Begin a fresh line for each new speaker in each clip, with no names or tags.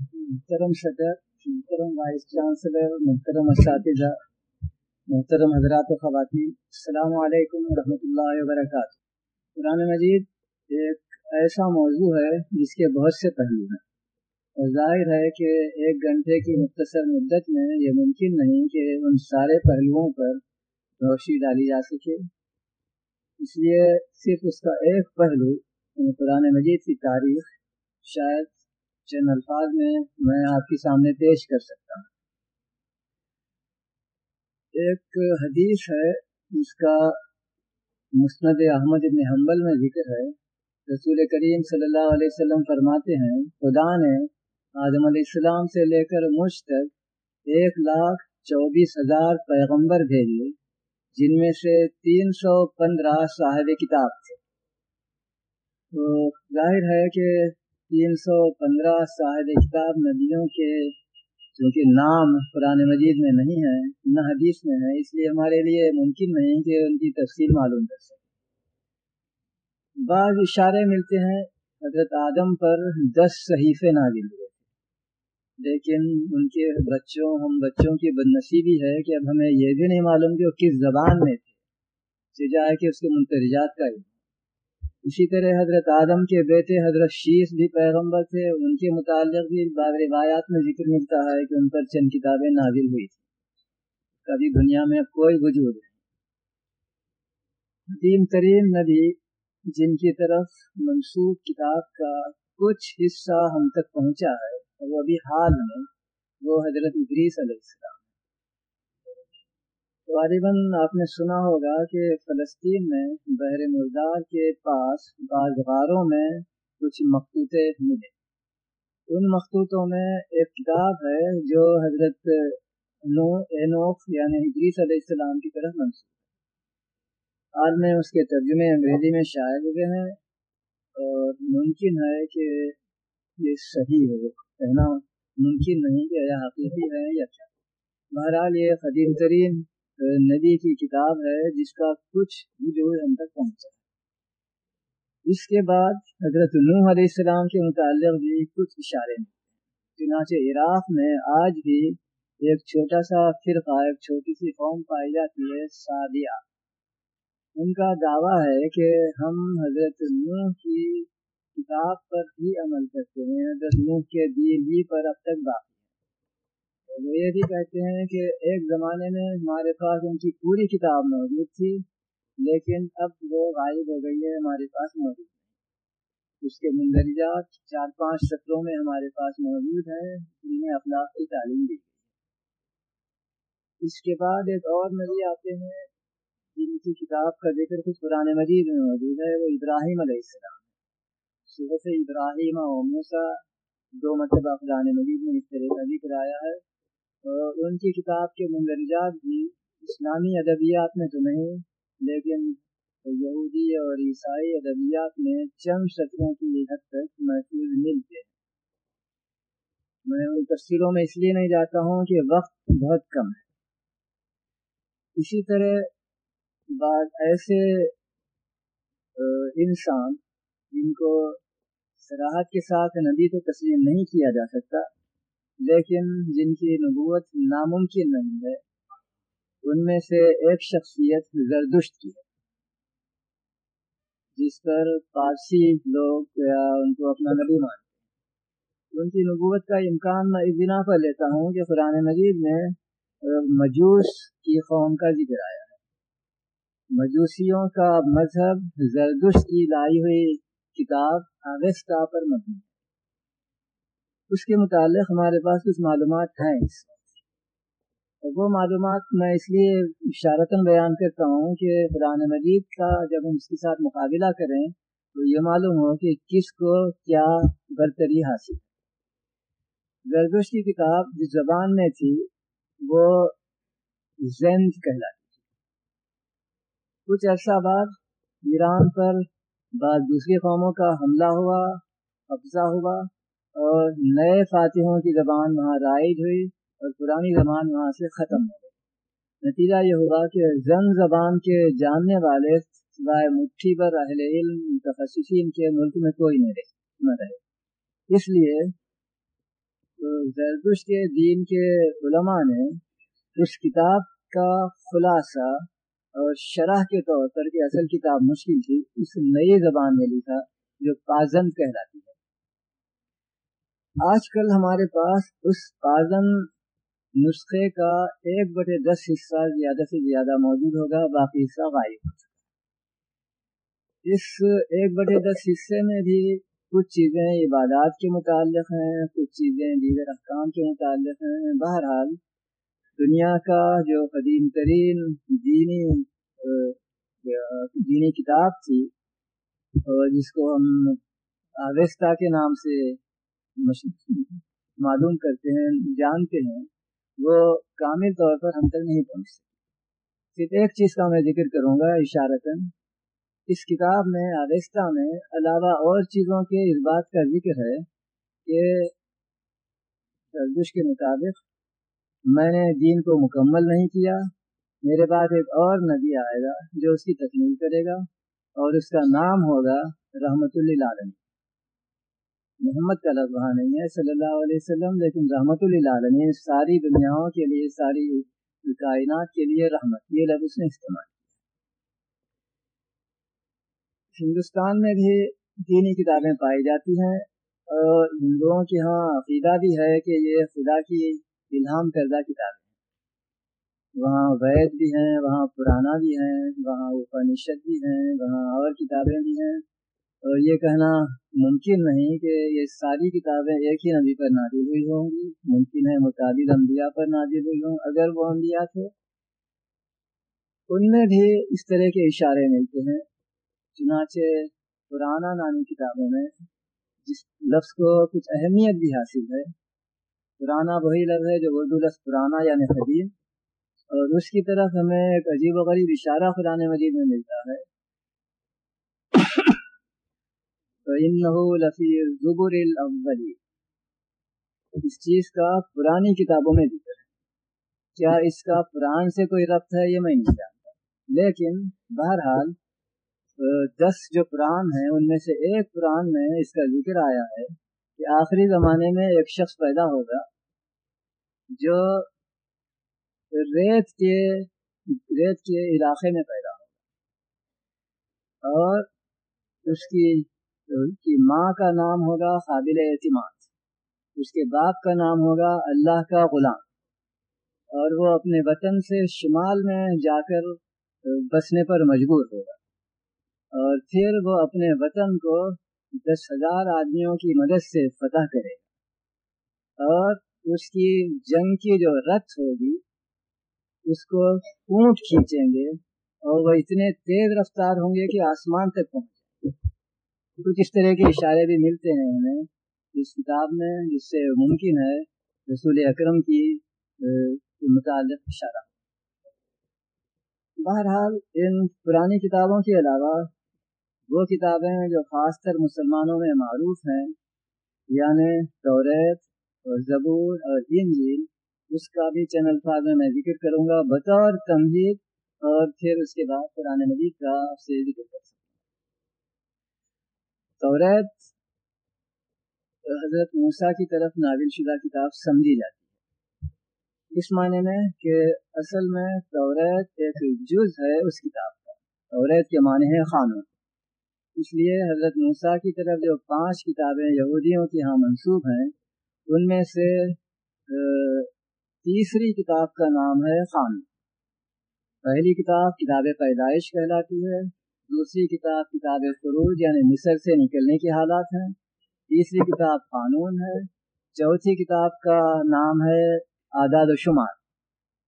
محترم صدر، محترم وائس چانسلر، محترم اساتذہ، محترم حضرات و خواتین، السلام علیکم ورحمۃ اللہ وبرکاتہ۔ قرآن مجید ایک ایسا موضوع ہے جس کے بہت سے پہلو ہیں۔ اور ظاہر ہے کہ ایک گھنٹے کی مختصر مدت میں یہ ممکن نہیں کہ ان سارے پہلوؤں پر روشنی ڈالی جا سکے۔ اس لیے صرف اس کا ایک پہلو یعنی قرآن مجید کی تاریخ، شاید چند الفاظ میں میں آپ کے سامنے پیش کر سکتا ہوں۔ ایک حدیث ہے جس کا مسند احمد ابن حنبل میں ذکر ہے۔ رسول کریم صلی اللہ علیہ وسلم فرماتے ہیں، خدا نے آدم علیہ السلام سے لے کر مجھ تک ایک لاکھ چوبیس ہزار پیغمبر بھیجے، جن میں سے تین سو پندرہ صاحب کتاب تھے۔ تو ظاہر ہے کہ تین سو پندرہ صاحب کتاب نبیوں کے چونکہ نام قرآن مجید میں نہیں ہے، نہ حدیث میں ہے، اس لیے ہمارے لیے ممکن نہیں کہ ان کی تفصیل معلوم کر سکیں۔ بعض اشارے ملتے ہیں، حضرت آدم پر دس صحیفے نازل ہوئے۔ تھے لیکن ان کے بچوں، ہم بچوں کی بد نصیبی ہے کہ اب ہمیں یہ بھی نہیں معلوم کہ وہ کس زبان میں تھے جائے کہ اس کے منترجات کا علم۔ اسی طرح حضرت آدم کے بیٹے حضرت شیش بھی پیغمبر تھے، ان کے متعلق بھی بعض روایات میں ذکر ملتا ہے کہ ان پر چند کتابیں نازل ہوئی تھیں۔ کبھی دنیا میں کوئی وجود نہیں۔ قدیم ترین نبی جن کی طرف منسوخ کتاب کا کچھ حصہ ہم تک پہنچا ہے، وہ ابھی حال میں وہ حضرت ادریس علیہ السلام۔ غالباً آپ نے سنا ہوگا کہ فلسطین میں بحر مردار کے پاس بعض غاروں میں کچھ مخطوطے ملے۔ ان مخطوطوں میں ایک کتاب ہے جو حضرت نو اینوف یعنی ادریس علیہ السلام کی طرف منسوخ آج میں اس کے ترجمے انگریزی میں شائع ہوئے ہیں اور ممکن ہے کہ یہ صحیح ہو کہنا ممکن نہیں کہ یہ حقیقی ہے یا کیا۔ بہرحال یہ قدیم ترین نبی کی کتاب ہے جس کا کچھ جو ہم تک پہنچا اس کے بعد حضرت نوح علیہ السلام کے متعلق بھی کچھ اشارے ہیں۔ چنانچہ عراق میں آج بھی ایک چھوٹا سا فرقہ، ایک چھوٹی سی قوم پائی جاتی ہے سادیہ ان کا دعویٰ ہے کہ ہم حضرت نوح کی کتاب پر بھی عمل کرتے ہیں، حضرت نوح کے دین ہی پر اب تک باقی وہ یہ بھی کہتے ہیں کہ ایک زمانے میں ہمارے پاس ان کی پوری کتاب موجود تھی، لیکن اب وہ غائب ہو گئی ہے، ہمارے پاس موجود ہے اس کے مندرجات چار پانچ سطروں میں ہمارے پاس موجود ہیں، جنہیں اخلاق کی تعلیم دی اس کے بعد ایک اور نبی آتے ہیں، جن کی کتاب کا ذکر کچھ پرانے مجید میں موجود ہے، وہ ابراہیم علیہ السلام صبح سے ابراہیم و موسا دو مرتبہ قرآن مجید میں اس طرح کا ذکر آیا ہے۔ ان کی کتاب کے مندرجات بھی اسلامی ادبیات میں تو نہیں، لیکن یہودی اور عیسائی ادبیات میں چند شطروں کی حد تک محفوظ ملتے ہیں۔ میں ان تفصیلوں میں اس لیے نہیں جاتا ہوں کہ وقت بہت کم ہے۔ اسی طرح بعض ایسے انسان جن کو سراحت کے ساتھ نبی تو تسلیم نہیں کیا جا سکتا لیکن جن کی نبوت ناممکن نہیں ہے، ان میں سے ایک شخصیت زردشت کی ہے۔ جس پر پارسی لوگ یا ان کو اپنا نبی مانتے ان کی نبوت کا امکان میں اس بنا پر لیتا ہوں کہ قرآن مجید میں مجوس کی قوم کا ذکر آیا ہے۔ مجوسیوں کا مذہب زردشت کی لائی ہوئی کتاب آگستہ پر مبنی ہے۔ اس کے متعلق ہمارے پاس کچھ معلومات ہیں۔ اس وہ معلومات میں اس لیے اشارتاً بیان کرتا ہوں کہ قرآن مجید کا جب ہم اس کے ساتھ مقابلہ کریں، تو یہ معلوم ہو کہ کس کو کیا برتری حاصل۔ گردش کی کتاب جس زبان میں تھی، وہ زند کہلاتی تھی۔ کچھ عرصہ بعد ایران پر بعض دوسری قوموں کا حملہ ہوا، قبضہ ہوا۔ اور نئے فاتحوں کی زبان وہاں رائج ہوئی اور پرانی زبان وہاں سے ختم ہو گئی۔ نتیجہ یہ ہوا کہ زن زبان کے جاننے والے سوائے مٹھی پر اہل علم، متخصصین کے ملک میں کوئی نہیں رہے، نہ رہے۔ اس لیے زردش کے دین کے علماء نے اس کتاب کا خلاصہ اور شرح کے طور پر کہ اصل کتاب مشکل تھی، اس نئی زبان میں لکھا جو پازند کہلاتی۔ ہے آج کل ہمارے پاس اس پازن نسخے کا ایک بٹے دس حصہ زیادہ سے زیادہ موجود ہوگا، باقی حصہ غائب ہو اس ایک بٹے دس حصے میں بھی کچھ چیزیں عبادات کے متعلق ہیں، کچھ چیزیں دیگر احکام کے متعلق ہیں۔ بہرحال، دنیا کا جو قدیم ترین دینی دینی کتاب تھی جس کو ہم آویستا کے نام سے معلوم کرتے ہیں، جانتے ہیں، وہ کامل طور پر ہم تک نہیں پہنچ سکتی صرف ایک چیز کا میں ذکر کروں گا، اشارتاً، اس کتاب میں آویستا میں علاوہ اور چیزوں کے اس بات کا ذکر ہے کہ سردش کے مطابق میں نے دین کو مکمل نہیں کیا، میرے بعد ایک اور نبی آئے گا جو اس کی تکمیل کرے گا اور اس کا نام ہوگا رحمت اللہ محمد کا لفظ وہاں نہیں ہے، صلی اللہ علیہ وسلم، لیکن رحمت اللہ یعنی ساری دنیاؤں کے لیے، ساری کائنات کے لیے رحمت، یہ لفظ اس نے استعمال کیا۔ ہندوستان میں بھی دینی کتابیں پائی جاتی ہیں، اور ہندوؤں کے ہاں عقیدہ بھی ہے کہ یہ خدا کی الہام کردہ کتابیں وہاں وید بھی ہیں، وہاں پرانا بھی ہیں، وہاں اپنشد بھی ہیں، وہاں اور کتابیں بھی ہیں۔ اور یہ کہنا ممکن نہیں کہ یہ ساری کتابیں ایک ہی نبی پر نازل ہوئی ہوں گی۔ ممکن ہے متعدد انبیاء پر نازل ہوئی ہوں، اگر وہ انبیاء تھے۔ ان میں بھی اس طرح کے اشارے ملتے ہیں، چنانچہ پرانا نامی کتابوں میں جس لفظ کو کچھ اہمیت بھی حاصل ہے۔ پرانا وہی لفظ ہے جو اردو لفظ پرانا یعنی قدیم۔ اور اس کی طرف ہمیں ایک عجیب و غریب اشارہ قرآن مجید میں ملتا ہے۔ اس چیز کا پرانی کتابوں میں ذکر ہے۔ کیا اس کا قرآن سے کوئی ربط ہے یہ میں نہیں جانتا۔ لیکن بہرحال دس جو قرآن ہیں، ان میں سے ایک قرآن میں اس کا ذکر آیا ہے کہ آخری زمانے میں ایک شخص پیدا ہوگا جو ریت کے ریت کے علاقے میں پیدا ہوگا اور اس کی کی ماں کا نام ہوگا قابل اعتماد، اس کے باپ کا نام ہوگا اللہ کا غلام، اور وہ اپنے وطن سے شمال میں جا کر بسنے پر مجبور ہوگا۔ اور پھر وہ اپنے وطن کو دس ہزار آدمیوں کی مدد سے فتح کرے گا۔ اور اس کی جنگ کی جو رت ہوگی، اس کو اونٹ کھینچیں گے اور وہ اتنے تیز رفتار ہوں گے کہ آسمان تک پہنچ جائیں کچھ اس طرح کے اشارے بھی ملتے ہیں ہمیں۔ اس کتاب میں جس سے ممکن ہے رسول اکرم کی متعلق اشارہ۔ بہرحال ان پرانی کتابوں کے علاوہ وہ کتابیں جو خاص کر مسلمانوں میں معروف ہیں یعنی توریت اور زبور اور انجیل، اس کا بھی چند الفاظ میں میں ذکر کروں گا۔ بطور تمہید اور پھر اس کے بعد قرآن مجید کا آپ سے ذکر کر سکتا توریت حضرت موسیٰ کی طرف ناول شدہ کتاب سمجھی جاتی ہے۔ اس معنی میں کہ اصل میں توریت ایک جز ہے اس کتاب کا۔ توریت کے معنی ہے قانون اس لیے حضرت موسیٰ کی طرف جو پانچ کتابیں یہودیوں کی ہاں منسوخ ہیں، ان میں سے تیسری کتاب کا نام ہے خان پہلی کتاب کتاب پیدائش کہلاتی ہے دوسری کتاب کتاب فروج یعنی مصر سے نکلنے کے حالات ہیں۔ تیسری کتاب قانون ہے۔ چوتھی کتاب کا نام ہے اعداد و شمار۔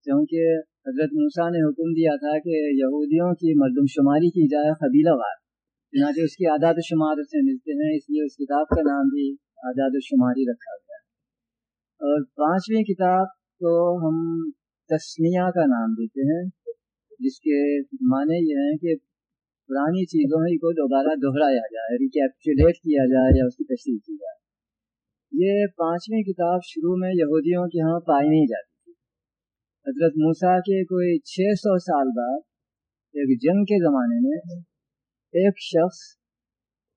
کیونکہ حضرت موسیٰ نے حکم دیا تھا کہ یہودیوں کی مردم شماری کی جائے قبیلہ وار۔ چنانچہ اس کی اعداد و شمار سے ملتے ہیں، اس لیے اس کتاب کا نام بھی اعداد و شماری رکھا گیا ہے۔ اور پانچویں کتاب کو ہم تسنیہ کا نام دیتے ہیں، جس کے معنی یہ ہیں کہ پرانی چیزوں ہی کو دوبارہ دہرایا جائے ریکیپچولیٹ کیا جائے یا اس کی تشریح کی جائے۔ یہ پانچویں کتاب شروع میں یہودیوں کے ہاں پائی نہیں جاتی تھی۔ حضرت موسیٰ کے کوئی چھ سو سال بعد، ایک جنگ کے زمانے میں، ایک شخص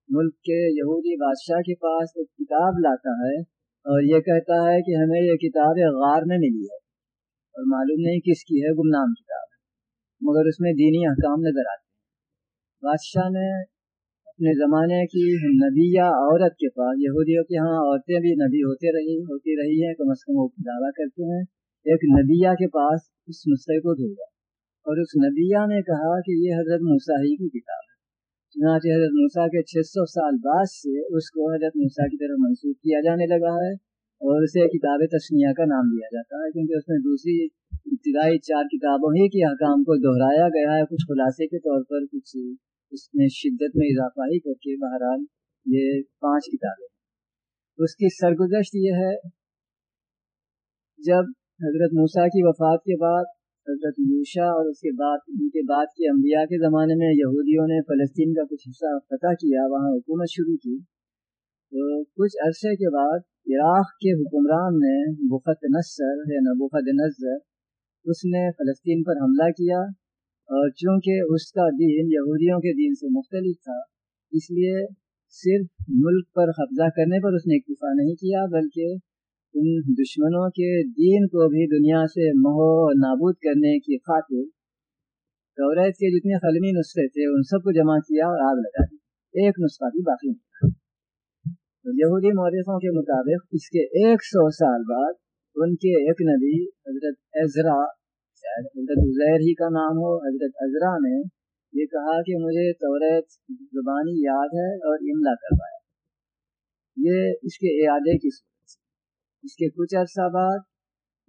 ملک کے یہودی بادشاہ کے پاس ایک کتاب لاتا ہے اور یہ کہتا ہے کہ ہمیں یہ کتاب غار میں ملی ہے اور معلوم نہیں کس کی ہے، گمنام کتاب مگر اس میں دینی احکام نظر آتے بادشاہ نے اپنے زمانے کی نبیہ عورت کے پاس، یہودیوں کے ہاں عورتیں بھی نبی ہوتے رہی، ہوتی رہی ہیں، کم از کم وہ دعویٰ کرتے ہیں۔ ایک نبیہ کے پاس اس نسخے کو بھیجا اور اس نبیہ نے کہا کہ یہ حضرت مساحی کی کتاب ہے۔ چنانچہ حضرت موسیٰ کے چھ سو سال بعد سے اس کو حضرت موسیٰ کی طرف منسوخ کیا جانے لگا ہے اور اسے کتاب تسمیہ کا نام دیا جاتا ہے کیونکہ اس میں دوسری ابتدائی چار کتابوں ہی کے حکام کو دہرایا گیا ہے۔ کچھ خلاصے کے طور پر کچھ اس میں شدت میں اضافہ ہی کر کے بہرحال یہ پانچ کتابیں ہیں۔ اس کی سرگزشت یہ ہے، جب حضرت موسیٰ کی وفات کے بعد، حضرت یوشا اور اس کے بعد، ان کے بعد کے انبیاء کے زمانے میں یہودیوں نے فلسطین کا کچھ حصہ فتح کیا، وہاں حکومت شروع کی۔ تو کچھ عرصے کے بعد، عراق کے حکمران نے بخت نصر یا نبوخت نظر اس نے فلسطین پر حملہ کیا۔ چونکہ اس کا دین یہودیوں کے دین سے مختلف تھا، اس لیے صرف ملک پر قبضہ کرنے پر اس نے اکتفا نہیں کیا، بلکہ ان دشمنوں کے دین کو بھی دنیا سے مہو نابود کرنے کی خاطر کوریت کے جتنے قلمی نسخے تھے، ان سب کو جمع کیا اور آگ لگا دی۔ ایک نسخہ بھی باقی نہیں تھا یہودی مورخوں کے مطابق اس کے ایک سو سال بعد ان کے ایک نبی حضرت ازرا شاید حضرت عزیر ہی کا نام ہو، حضرت ازرا نے یہ کہا کہ مجھے توریت زبانی یاد ہے اور املا کروایا۔ یہ اس کے اعادے کی صورت اس کے کچھ عرصہ بعد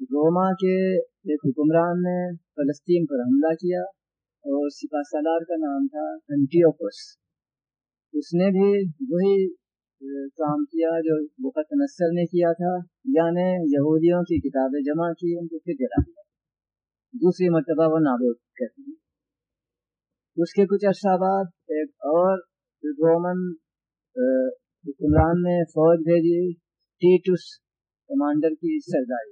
روما کے ایک حکمران نے فلسطین پر حملہ کیا اور سپاہ سالار کا نام تھا انٹیوکس اس نے بھی وہی کام کیا جو بخت نصر نے کیا تھا یعنی یہودیوں کی کتابیں جمع کی، ان کو پھر جلا دیا۔ دوسری مرتبہ وہ نابود کر دی اس کے کچھ عرصہ بعد ایک اور رومن حکمران نے فوج بھیجی ٹیٹس کمانڈر کی سرداری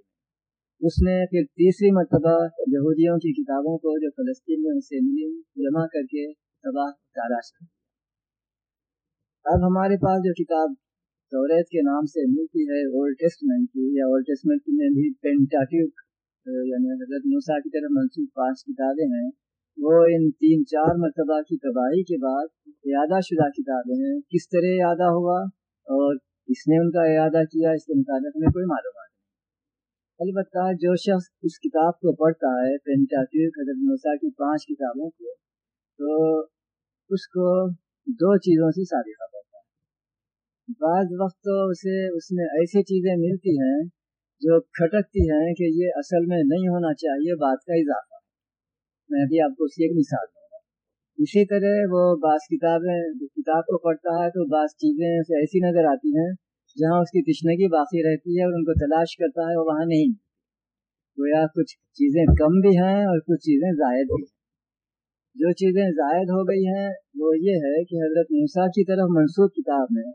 اس نے پھر تیسری مرتبہ یہودیوں کی کتابوں کو جو فلسطین میں ان سے ملی، جمع کر کے تباہ تاراش کر اب ہمارے پاس جو کتاب توریت کے نام سے ملتی ہے، اولڈ ٹیسٹمنٹ کی، یا اولڈ ٹیسٹمنٹ میں بھی پینٹاٹیوک یعنی حضرت موسیٰ کی طرف منسوخ پانچ کتابیں ہیں، وہ ان تین چار مرتبہ کی تباہی کے بعد اعادہ شدہ کتابیں ہیں۔ کس طرح اعادہ ہوا؟ اور اس نے ان کا اعادہ کیا؟ اس کے مطابق میں کوئی معلومات نہیں۔ البتہ جو شخص اس کتاب کو پڑھتا ہے پینٹاٹیوک حضرت موسیٰ کی پانچ کتابوں کو، تو اس کو دو چیزوں سے سابقہ پڑتا ہے۔ بعض وقت تو اسے، اس میں ایسی چیزیں ملتی ہیں جو کھٹکتی ہیں کہ یہ اصل میں نہیں ہونا چاہیے، بات کا اضافہ۔ میں بھی آپ کو اس کی ایک مثال دوں گا۔ اسی طرح وہ بعض کتابیں کتاب کو پڑھتا ہے تو بعض چیزیں اسے ایسی نظر آتی ہیں جہاں اس کی تشنگی باقی رہتی ہے اور ان کو تلاش کرتا ہے وہ وہاں نہیں۔ گویا کچھ چیزیں کم بھی ہیں اور کچھ چیزیں زائد بھی ہیں۔ جو چیزیں زائد ہو گئی ہیں وہ یہ ہے کہ حضرت موسیٰ کی طرف منسوخ کتاب میں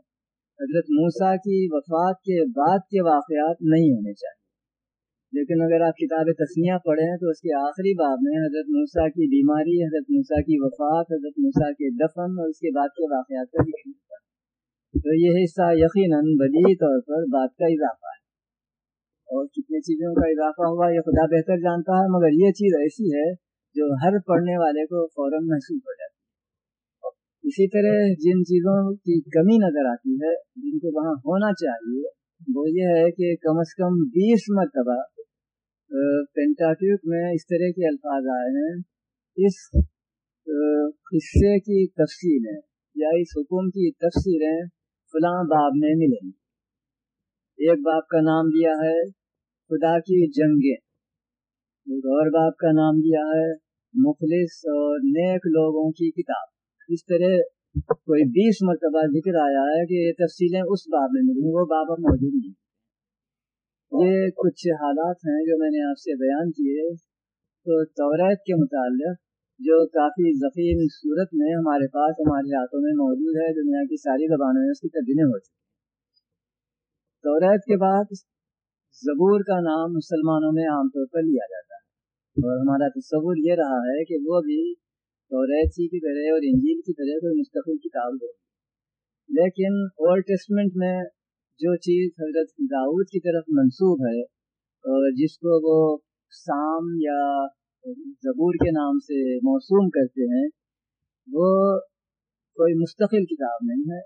حضرت موسیٰ کی وفات کے بعد کے واقعات نہیں ہونے چاہیے۔ لیکن اگر آپ کتاب تسمیہ پڑھیں تو اس کے آخری باب میں حضرت موسیٰ کی بیماری، حضرت موسیٰ کی وفات، حضرت موسیٰ کے دفن اور اس کے بعد کے واقعات کا ذکر ہوتا ہے۔ تو یہ حصہ یقیناً بدی طور پر بات کا اضافہ ہے۔ اور کتنی چیزوں کا اضافہ ہوا یہ خدا بہتر جانتا ہے، مگر یہ چیز ایسی ہے جو ہر پڑھنے والے کو فوراً محسوس ہو جاتی ہے۔ اسی طرح جن چیزوں کی کمی نظر آتی ہے، جن کو وہاں ہونا چاہیے، وہ یہ ہے کہ کم از کم بیس مرتبہ پینٹاٹیوک میں اس طرح کے الفاظ آئے ہیں۔ اس قصے کی تفصیلیں یا اس حکم کی تفصیلیں فلاں باب میں ملیں گی۔ ایک باب کا نام دیا ہے خدا کی جنگیں۔ ایک اور باب کا نام دیا ہے مخلص اور نیک لوگوں کی کتاب۔ اس طرح کوئی بیس مرتبہ ذکر آیا ہے کہ یہ تفصیلیں اس باب میں ملیں وہ باب اب موجود نہیں یہ کچھ حالات ہیں جو میں نے آپ سے بیان کیے تو توریت کے متعلق جو کافی ذخیم صورت میں ہمارے پاس، ہمارے ہاتھوں میں موجود ہے، دنیا کی ساری زبانوں میں اس کی ترجمے ہو چکی توریت کے بعد زبور کا نام مسلمانوں میں عام طور پر لیا جاتا ہے۔ اور ہمارا تصور یہ رہا ہے کہ وہ بھی توریت سی کی طرح اور انجیل کی طرح کوئی مستقل کتاب ہو۔ لیکن اولڈ ٹیسٹمنٹ میں جو چیز حضرت داؤد کی طرف منسوب ہے اور جس کو وہ سام یا زبور کے نام سے موسوم کرتے ہیں، وہ کوئی مستقل کتاب نہیں ہے۔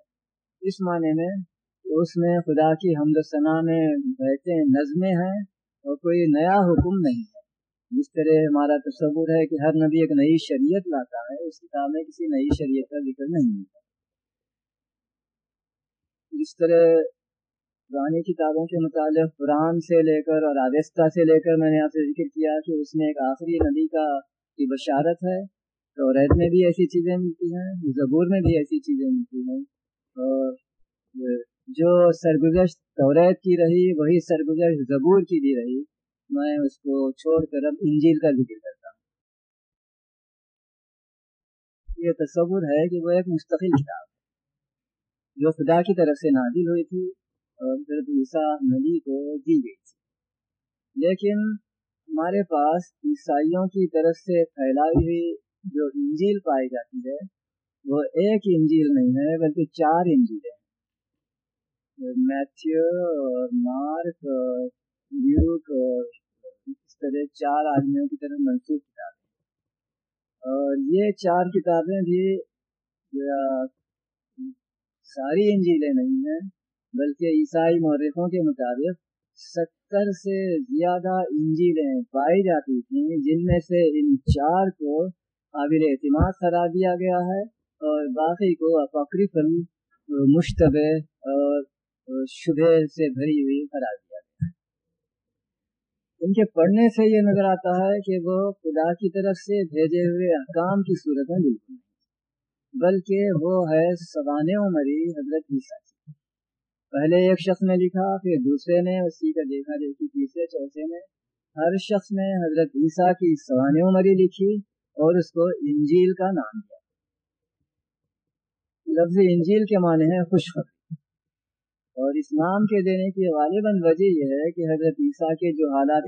اس معنی میں اس میں خدا کی حمد و ثنا میں بہتے نظمیں ہیں اور کوئی نیا حکم نہیں ہے۔ جس طرح ہمارا تصور ہے کہ ہر نبی ایک نئی شریعت لاتا ہے، اس کتاب میں کسی نئی شریعت کا ذکر نہیں ہوتا۔ جس طرح پرانی کتابوں کے متعلق قرآن سے لے کر اور آدستہ سے لے کر میں نے آپ سے ذکر کیا کہ اس میں ایک آخری نبی کا کی بشارت ہے۔ تو ریت میں بھی ایسی چیزیں ملتی ہیں، زبور میں بھی ایسی چیزیں ملتی ہیں۔ اور جو سرگزشت توریت کی رہی، وہی سرگزشت زبور کی بھی رہی۔ میں اس کو چھوڑ کر اب انجیل کا ذکر کرتا ہوں۔ یہ تصور ہے کہ وہ ایک مستقل کتاب ہے، جو خدا کی طرف سے نازل ہوئی تھی اور حضرت عیسیٰ نبی کو دی گئی تھی۔ لیکن ہمارے پاس عیسائیوں کی طرف سے پھیلائی ہوئی جو انجیل پائی جاتی ہے، وہ ایک انجیل نہیں ہے، بلکہ چار انجیل ہیں۔ میتھیو اور مارک اور لیوک اور طرح چار آدمیوں کی طرف منسوخ کتابیں اور یہ چار کتابیں بھی ساری انجیلیں نہیں ہیں، بلکہ عیسائی مورخوں کے مطابق ستر سے زیادہ انجیلیں پائی جاتی تھیں، جن میں سے ان چار کو قابل اعتماد قرار دیا گیا ہے اور باقی کو اپکریفن مشتبہ اور شبہ سے بھری ہوئی قرار دیا ان کے پڑھنے سے یہ نظر آتا ہے کہ وہ خدا کی طرف سے بھیجے ہوئے احکام کی صورت میں بالکل نہیں بلکہ وہ ہے سوان عمری حضرت عیسیٰ کی۔ پہلے ایک شخص نے لکھا، پھر دوسرے نے، اسی کا دیکھا، دیکھی، تیسرے، چوتھے نے۔ ہر شخص نے حضرت عیسیٰ کی سوان عمری لکھی اور اس کو انجیل کا نام دیا۔ لفظ انجیل کے معنی ہے خوشخبری۔ اور اسلام کے دینے کی غالباً وجہ یہ ہے کہ حضرت عیسیٰ کے جو حالات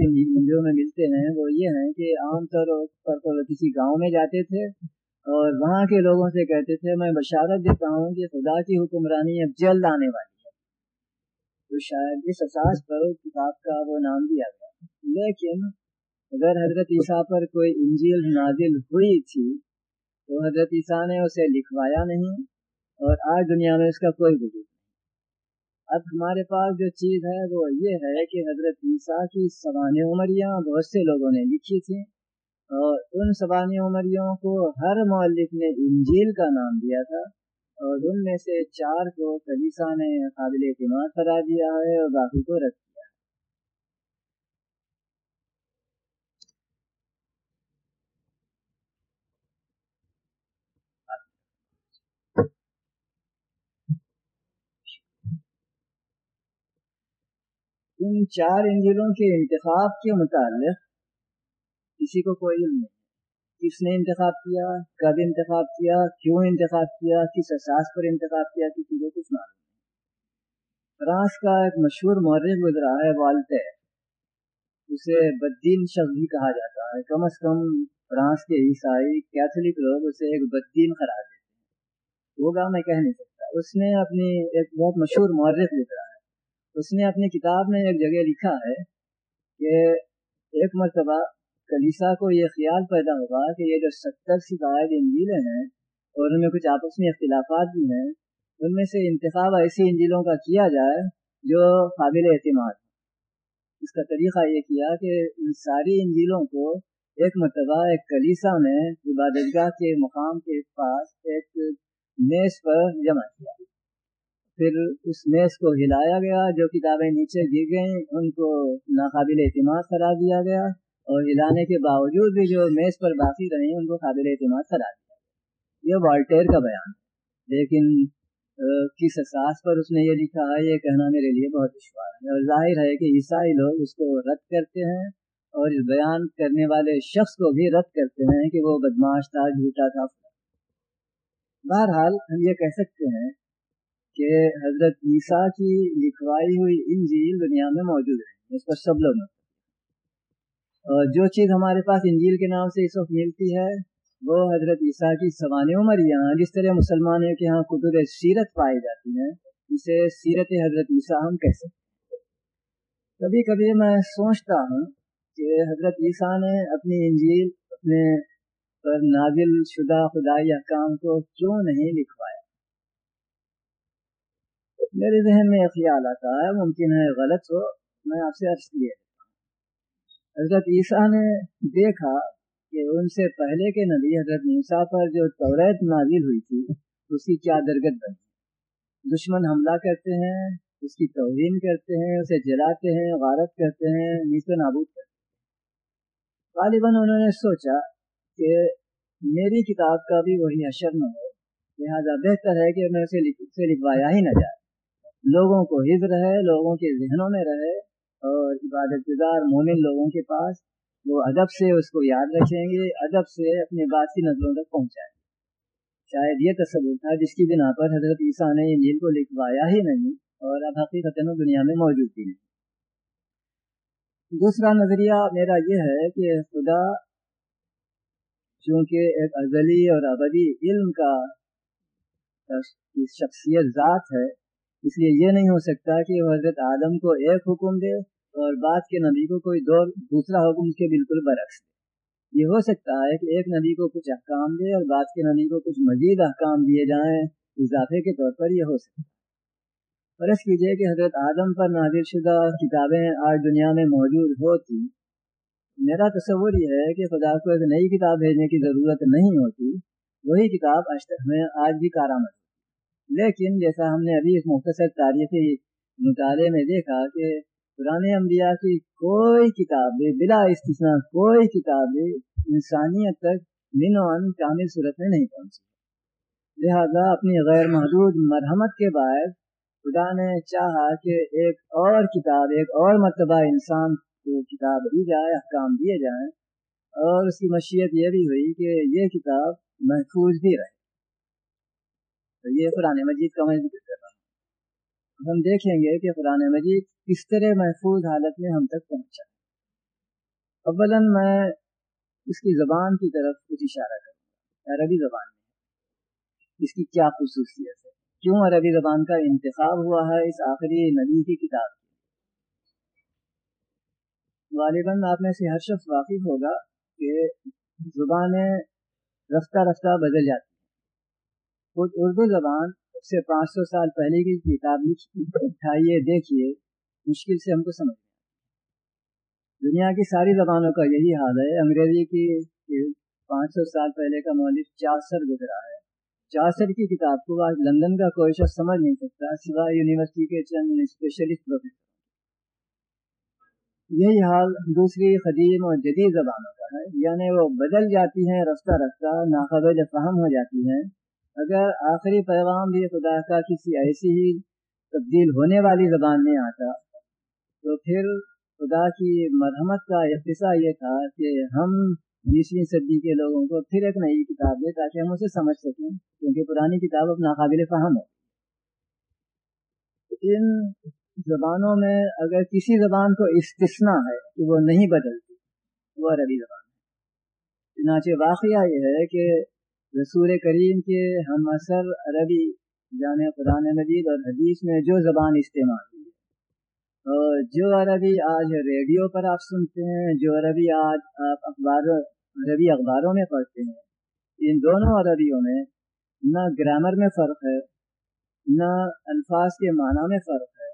جو میں ملتے ہیں وہ یہ ہیں کہ عام طور پر تو کسی گاؤں میں جاتے تھے اور وہاں کے لوگوں سے کہتے تھے، میں بشارت دیتا ہوں کہ خدا کی حکمرانی اب جلد آنے والی ہے۔ تو شاید اس اساس پر کتاب کا وہ نام دیا گیا۔ لیکن اگر حضرت عیسیٰ پر کوئی انجیل نازل ہوئی تھی تو حضرت عیسیٰ نے اسے لکھوایا نہیں اور آج دنیا میں اس کا کوئی وجود اب ہمارے پاس جو چیز ہے وہ یہ ہے کہ حضرت عیسیٰ کی سوان عمریاں بہت سے لوگوں نے لکھی تھیں اور ان سوان عمریوں کو ہر مولف نے انجیل کا نام دیا تھا اور ان میں سے چار کو کلیسا نے قابل اعتماد کرا دیا ہے اور باقی کو رکھ ان چار انجلوں کے انتخاب کے متعلق کسی کو کوئی علم نہیں کس نے انتخاب کیا؟ کب انتخاب کیا؟ کیوں انتخاب کیا؟ کس احساس پر انتخاب کیا؟ کسی کو کچھ معلوم نہیں۔ فرانس کا ایک مشہور مورخ گزرا ہے والٹیر اسے بدین شخص بھی کہا جاتا ہے۔ کم از کم فرانس کے عیسائی کیتھولک لوگ اسے ایک بدین قرار دیتے ہیں۔ ہوگا میں کہہ نہیں سکتا۔ اس نے اپنی ایک بہت مشہور مورخ گزرا ہے۔ اس نے اپنی کتاب میں ایک جگہ لکھا ہے کہ ایک مرتبہ کلیسا کو یہ خیال پیدا ہوگا کہ یہ جو ستر سی انجیلیں ہیں اور ان میں کچھ آپس میں اختلافات بھی ہیں، ان میں سے انتخاب ایسی انجیلوں کا کیا جائے جو قابل اعتماد اس کا طریقہ یہ کیا کہ ان ساری انجیلوں کو ایک مرتبہ ایک کلیسا میں عبادت گاہ کے مقام کے پاس ایک میز پر جمع کیا۔ پھر اس میز کو ہلایا گیا، جو کتابیں نیچے گر گئیں، ان کو ناقابل اعتماد قرار دیا گیا اور ہلانے کے باوجود بھی جو میز پر باقی رہے ان کو قابل اعتماد قرار دیا گیا۔ یہ والٹیر کا بیان لیکن کس احساس پر اس نے یہ لکھا ہے یہ کہنا میرے لیے بہت دشوار ہے۔ اور ظاہر ہے کہ عیسائی لوگ اس کو رد کرتے ہیں اور اس بیان کرنے والے شخص کو بھی رد کرتے ہیں کہ وہ بدماش تھا، جھوٹا تھا بہرحال، ہم یہ کہہ سکتے ہیں کہ حضرت عیسیٰ کی لکھوائی ہوئی انجیل دنیا میں موجود ہے، اس پر سب لوگ جو چیز ہمارے پاس انجیل کے نام سے اس وقت ملتی ہے، وہ حضرت عیسیٰ کی سوان عمر یہاں، جس طرح مسلمانوں کے یہاں قطر سیرت پائی جاتی ہیں، اسے سیرت حضرت عیسیٰ ہم کہہ سکتے کبھی کبھی میں سوچتا ہوں کہ حضرت عیسیٰ نے اپنی انجیل اپنے پر نازل شدہ خدائی احکام کو کیوں نہیں لکھوایا؟ میرے ذہن میں ایک خیال آتا ہے، ممکن ہے غلط ہو، میں آپ سے عرض کیے حضرت عیسیٰ نے دیکھا کہ ان سے پہلے کے نبی حضرت عیسیٰ پر جو توریت نازل ہوئی تھی، اس کی کیا درگت بنی۔ دشمن حملہ کرتے ہیں، اس کی توہین کرتے ہیں، اسے جلاتے ہیں، غارت کرتے ہیں نیس و نابود کرتے ہیں۔ غالباً انہوں نے سوچا کہ میری کتاب کا بھی وہی حشر نہ ہو، لہٰذا بہتر ہے کہ میں اسے لکھوایا ہی نہ جائے۔ لوگوں کو حض رہے، لوگوں کے ذہنوں میں رہے اور عبادت گزار مومن لوگوں کے پاس، وہ ادب سے اس کو یاد رکھیں گے، ادب سے اپنے بات کی نظروں تک پہنچائیں گے۔ شاید یہ تصور تھا جس کی بنا پر حضرت عیسیٰ نے انجیل کو لکھوایا ہی نہیں اور اب حقیقت دنیا میں موجود بھی نہیں۔ دوسرا نظریہ میرا یہ ہے کہ خدا چونکہ ایک ازلی اور ابدی علم کا شخصیت ذات ہے اس لیے یہ نہیں ہو سکتا کہ وہ حضرت آدم کو ایک حکم دے اور بعد کے نبی کو کوئی دور دوسرا حکم اس کے بالکل برعکس دے۔ یہ ہو سکتا ہے کہ ایک نبی کو کچھ احکام دے اور بعد کے نبی کو کچھ مزید احکام دیے جائیں۔ اضافے کے طور پر یہ ہو سکتا ہے۔ فرض کیجیے کہ حضرت آدم پر نازل شدہ کتابیں آج دنیا میں موجود ہوتی۔ میرا تصور یہ ہے کہ خدا کو ایک نئی کتاب بھیجنے کی ضرورت نہیں ہوتی۔ وہی کتاب ہمیں آج بھی کارآمد لیکن جیسا ہم نے ابھی اس مختصر تاریخی مطالعے میں دیکھا کہ پرانے انبیاء کی کوئی کتاب بلا استثنا کوئی کتاب انسانیت تک من و ان کامل صورت میں نہیں پہنچی۔ لہذا اپنی غیر محدود مرحمت کے باعث خدا نے چاہا کہ ایک اور کتاب، ایک اور مرتبہ انسان کو کتاب دی جائے، احکام دیے جائیں۔ اور اس کی مشیت یہ بھی ہوئی کہ یہ کتاب محفوظ بھی رہے۔ تو یہ قرآن مجید کا میں ذکر کر رہا ہوں۔ ہم دیکھیں گے کہ قرآن مجید کس طرح محفوظ حالت میں ہم تک پہنچا۔ اولا میں اس کی زبان کی طرف کچھ اشارہ کروں گا۔ عربی زبان میں۔ اس کی کیا خصوصیت ہے؟ کیوں عربی زبان کا انتخاب ہوا ہے اس آخری نبی کی کتاب غالباً آپ میں سے ہر شخص واقف ہوگا کہ زبانیں رفتہ رفتہ بدل جاتی خود اردو زبان سے پانچ سو سال پہلے کی کتاب اٹھائیے، دیکھیے، مشکل سے ہم کو سمجھ دنیا کی ساری زبانوں کا یہی حال ہے۔ انگریزی کی پانچ سو سال پہلے کا مولف چاسر گزرا ہے۔ چاسر کی کتاب کو آج لندن کا کوئی شخص سمجھ نہیں سکتا، سوائے یونیورسٹی کے چند اسپیشلسٹ پروفیسر یہی حال دوسری قدیم اور جدید زبانوں کا ہے۔ یعنی وہ بدل جاتی ہیں رفتہ رفتہ ناقابل فہم ہو جاتی ہیں اگر آخری پیغام بھی خدا کا کسی ایسی ہی تبدیل ہونے والی زبان میں آتا، تو پھر خدا کی مرحمت کا اقتصا یہ تھا کہ ہم بیسویں صدی کے لوگوں کو پھر ایک نئی کتاب دیں تاکہ ہم اسے سمجھ سکیں، کیونکہ پرانی کتاب اب ناقابل فہم ہے۔ ان زبانوں میں اگر کسی زبان کو استثنا ہے کہ وہ نہیں بدلتی، وہ عربی زبان ہے۔ چنانچہ واقعہ یہ ہے کہ رسول کریم کے ہم اثر عربی جامع قرآن مجید اور حدیث میں جو زبان استعمال ہوئی ہے۔ اور جو عربی آج ریڈیو پر آپ سنتے ہیں، جو عربی آج آپ اخبار، عربی اخباروں میں پڑھتے ہیں، ان دونوں عربیوں میں نہ گرامر میں فرق ہے، نہ الفاظ کے معنی میں فرق ہے،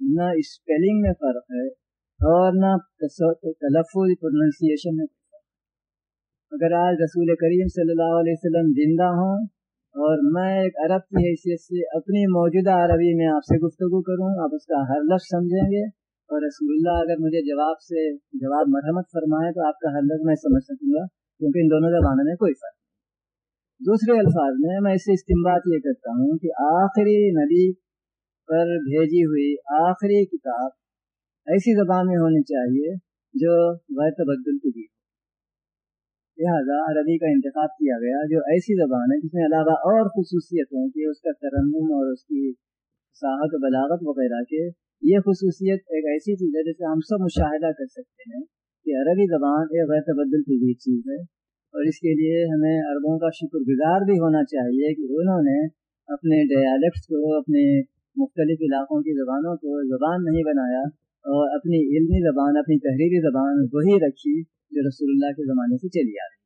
نہ اسپیلنگ میں فرق ہے اور نہ تلفظ پروننسیشن میں اگر آج رسول کریم صلی اللہ علیہ وسلم زندہ ہوں اور میں ایک عرب کی حیثیت سے اپنی موجودہ عربی میں آپ سے گفتگو کروں، آپ اس کا ہر لفظ سمجھیں گے اور رسول اللہ اگر مجھے جواب سے جواب مرحمت فرمائے تو آپ کا ہر لفظ میں سمجھ سکوں گا، کیونکہ ان دونوں زبانوں میں کوئی فرق نہیں۔ دوسرے الفاظ میں میں اس سے استعمال یہ کرتا ہوں کہ آخری نبی پر بھیجی ہوئی آخری کتاب ایسی زبان میں ہونی چاہیے جو غیر تبدل کی بھی لہٰذا عربی کا انتخاب کیا گیا جو ایسی زبان ہے جس میں علاوہ اور خصوصیتوں کہ اس کا ترنم اور اس کی صاحت و بلاغت وغیرہ کے یہ خصوصیت ایک ایسی چیز ہے جسے ہم سب مشاہدہ کر سکتے ہیں کہ عربی زبان ایک غیر تبدل کی چیز ہے اور اس کے لیے ہمیں عربوں کا شکر گزار بھی ہونا چاہیے کہ انہوں نے اپنے ڈیالکٹس کو، اپنے مختلف علاقوں کی زبانوں کو زبان نہیں بنایا اور اپنی علمی زبان، اپنی تحریری زبان وہی رکھی جو رسول اللہ کے زمانے سے چلی آ رہی ہے۔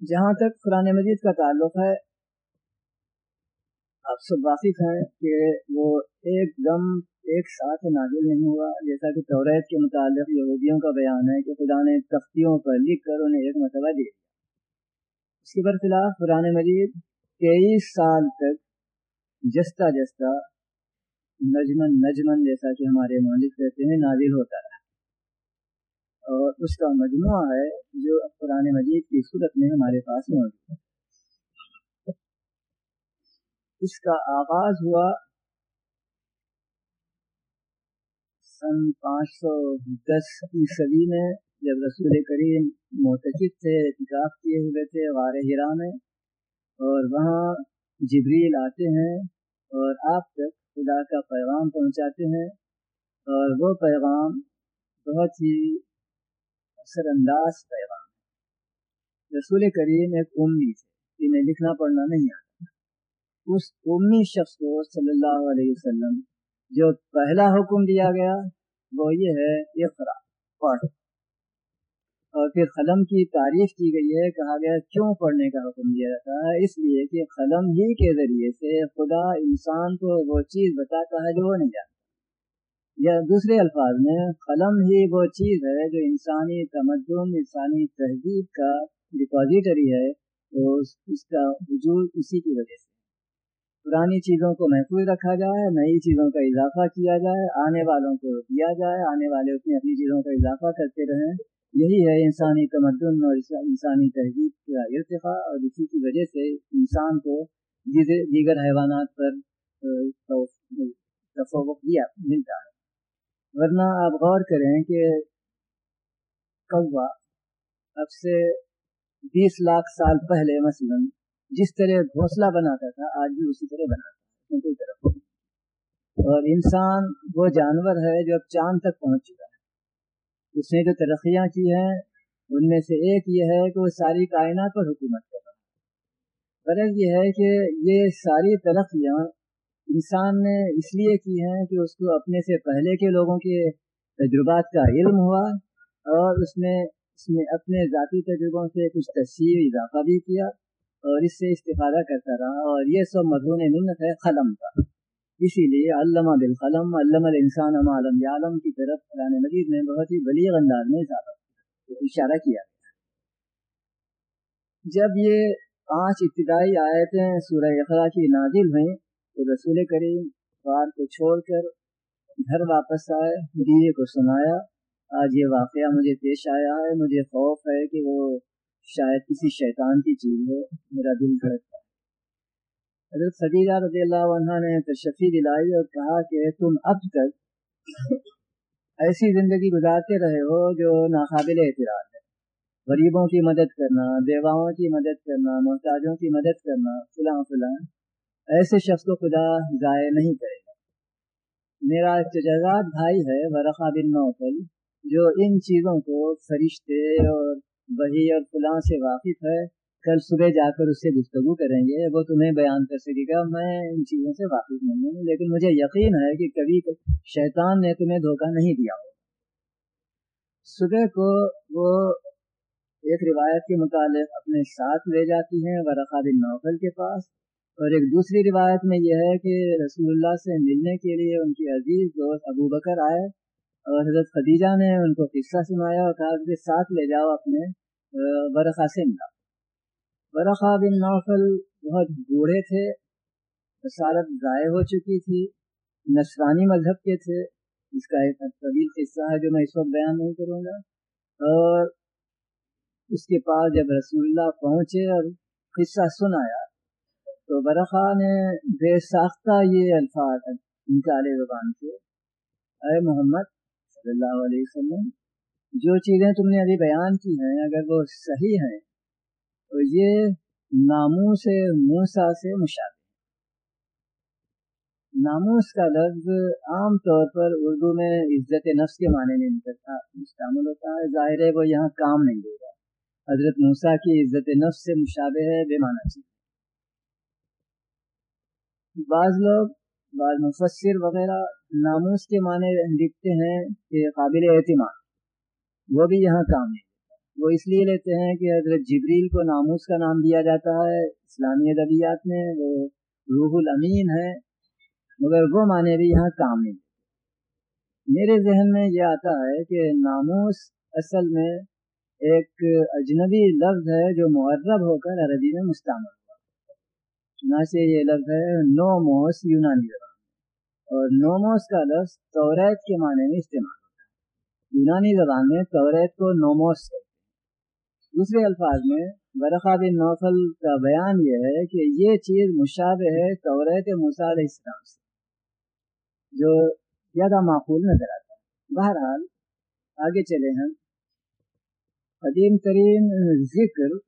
جہاں تک قرآن مجید کا تعلق ہے، آپ سب واقف ہیں کہ وہ ایک دم ایک ساتھ نازل نہیں ہوا، جیسا کہ توریت کے متعلق یہودیوں کا بیان ہے کہ خدا نے تختیوں پر لکھ کر انہیں ایک مرتبہ دے دیا۔ اس کے برخلاف قرآن مجید تیئیس سال تک جستا جستا نجمن نجمن جیسا کہ ہمارے مولد کہتے ہیں، نازل ہوتا رہا۔ اور اس کا مجموعہ ہے جو قرآن مجید کی صورت میں ہمارے پاس موجود ہے۔ اس کا آغاز ہوا سن پانچ سو دس عیسوی میں، جب رسول کریم معتقد تھے احتکاف کیے ہوئے تھے غار ہرا میں، اور وہاں جبریل آتے ہیں اور آپ تک خدا کا پیغام پہنچاتے ہیں۔ اور وہ پیغام بہت ہی اثر انداز پیغام ہے۔ رسول کریم ایک امی تھے، جنہیں لکھنا پڑھنا نہیں آتا اس امی شخص کو صلی اللہ علیہ وسلم جو پہلا حکم دیا گیا، وہ یہ ہے اقرا پڑھ اور پھر قلم کی تعریف کی گئی ہے، کہا گیا، کیوں پڑھنے کا حکم دیا جاتا ہے؟ اس لیے کہ قلم ہی کے ذریعے سے خدا انسان کو وہ چیز بتاتا ہے جو وہ نہیں جانتا۔ یا دوسرے الفاظ میں، قلم ہی وہ چیز ہے جو انسانی تمدن، انسانی تہذیب کا ڈپازیٹری ہے، تو اس کا وجود اسی کی وجہ سے پرانی چیزوں کو محفوظ رکھا جائے، نئی چیزوں کا اضافہ کیا جائے، آنے والوں کو دیا جائے، آنے والے اس میں اپنی چیزوں کا اضافہ کرتے رہیں۔ یہی ہے انسانی تمدن اور انسانی تہذیب کا ارتقاء، اور اسی کی وجہ سے انسان کو دیگر حیوانات پر تفوق دیا، ملتا ہے۔ ورنہ آپ غور کریں کہ کوا اب سے بیس لاکھ سال پہلے مثلا جس طرح گھونسلہ بناتا تھا، آج بھی اسی طرح بناتا ہے کوئی طرف اور انسان وہ جانور ہے جو اب چاند تک پہنچ چکا ہے۔ اس نے جو ترقیاں کی ہیں، ان میں سے ایک یہ ہے کہ وہ ساری کائنات پر حکومت کر رہا ہے۔ غرض یہ ہے کہ یہ ساری ترقیاں انسان نے اس لیے کی ہیں کہ اس کو اپنے سے پہلے کے لوگوں کے تجربات کا علم ہوا اور اس نے اس نے اپنے ذاتی تجربوں سے کچھ تصویر اضافہ بھی کیا اور اس سے استفادہ کرتا رہا اور یہ سب مضمون منت ہے قلم کا۔ اسی لیے علامہ بالقلم علامہ الانسان عالم عالم کی طرف قرآن مجید میں بہت ہی بلیغ انداز میں اشارہ کیا۔ گیا جب یہ پانچ ابتدائی آیتیں سورہ اخرا کی نازل ہوئیں تو رسول کریم غار کو چھوڑ کر گھر واپس آئے بیوی کو سنایا، آج یہ واقعہ مجھے پیش آیا ہے، مجھے خوف ہے کہ وہ شاید کسی شیطان کی چیز ہو، میرا دل دھڑکتا حضرت خدیجہ رضی اللہ عنہ نے تشفی دلائی اور کہا کہ تم اب تک ایسی زندگی گزارتے رہے ہو جو ناقابل اعتراض ہے۔ غریبوں کی مدد کرنا، بیواؤں کی مدد کرنا، محتاجوں کی مدد کرنا، فلاں فلاں۔ ایسے شخص کو خدا ضائع نہیں کرے گا۔ میرا اجتجاد بھائی ہے ورقہ بن نوفل، جو ان چیزوں کو فرشتے اور وہی اور فلاں سے واقف ہے۔ کل صبح جا کر اس سے گفتگو کریں گے، وہ تمہیں بیان کر سکے گا۔ میں ان چیزوں سے واقف نہیں ہوں، لیکن مجھے یقین ہے کہ کبھی شیطان نے تمہیں دھوکہ نہیں دیا ہو صبح کو وہ ایک روایت کے متعلق اپنے ساتھ لے جاتی ہیں ورقہ بن نوفل کے پاس۔ اور ایک دوسری روایت میں یہ ہے کہ رسول اللہ سے ملنے کے لیے ان کی عزیز دوست ابو بکر آئے اور حضرت خدیجہ نے ان کو قصہ سنایا اور کہا کہ ساتھ لے جاؤ اپنے ورقہ سے ملا۔ برخا بن نوفل بہت بوڑھے تھے، رسالت ضائع ہو چکی تھی نسرانی مذہب کے تھے۔ اس کا ایک طویل قصہ ہے جو میں اس وقت بیان نہیں کروں گا۔ اور اس کے پاس جب رسول اللہ پہنچے اور قصہ سنایا تو برخا نے بے ساختہ یہ الفاظ نکالے زبان سے اے محمد صلی اللہ علیہ وسلم، جو چیزیں تم نے ابھی بیان کی ہیں، اگر وہ صحیح ہیں، تو یہ ناموس موسا سے مشابہ ناموس کا لفظ عام طور پر اردو میں عزت نفس کے معنی میں نکلتا مستعمل ہوتا ہے، ظاہر ہے وہ یہاں کام نہیں دے گا۔ حضرت موسا کی عزت نفس سے مشابہ ہے، بے معنی چیز۔ بعض لوگ، بعض مفسر وغیرہ ناموس کے معنی لکھتے ہیں کہ قابل اعتماد، وہ بھی یہاں کام نہیں وہ اس لیے لیتے ہیں کہ حضرت جبریل کو ناموس کا نام دیا جاتا ہے، اسلامی ادبیات میں وہ روح الامین ہے، مگر وہ معنی بھی یہاں کام نہیں میرے ذہن میں یہ آتا ہے کہ ناموس اصل میں ایک اجنبی لفظ ہے جو معرب ہو کر عربی میں مستعمل چنانچہ یہ لفظ ہے نوموس یونانی زبان اور نوموس کا لفظ توریت کے معنی میں استعمال ہوتا ہے۔ یونانی زبان میں توریت کو نوموس کہتے ہیں۔ دوسرے الفاظ میں برقا بن نوفل کا بیان یہ ہے کہ یہ چیز مشابہ ہے توریت علیہ السلام سے، جو زیادہ معقول نظر آتا ہے۔ بہرحال، آگے چلے ہم۔ قدیم ترین ذکر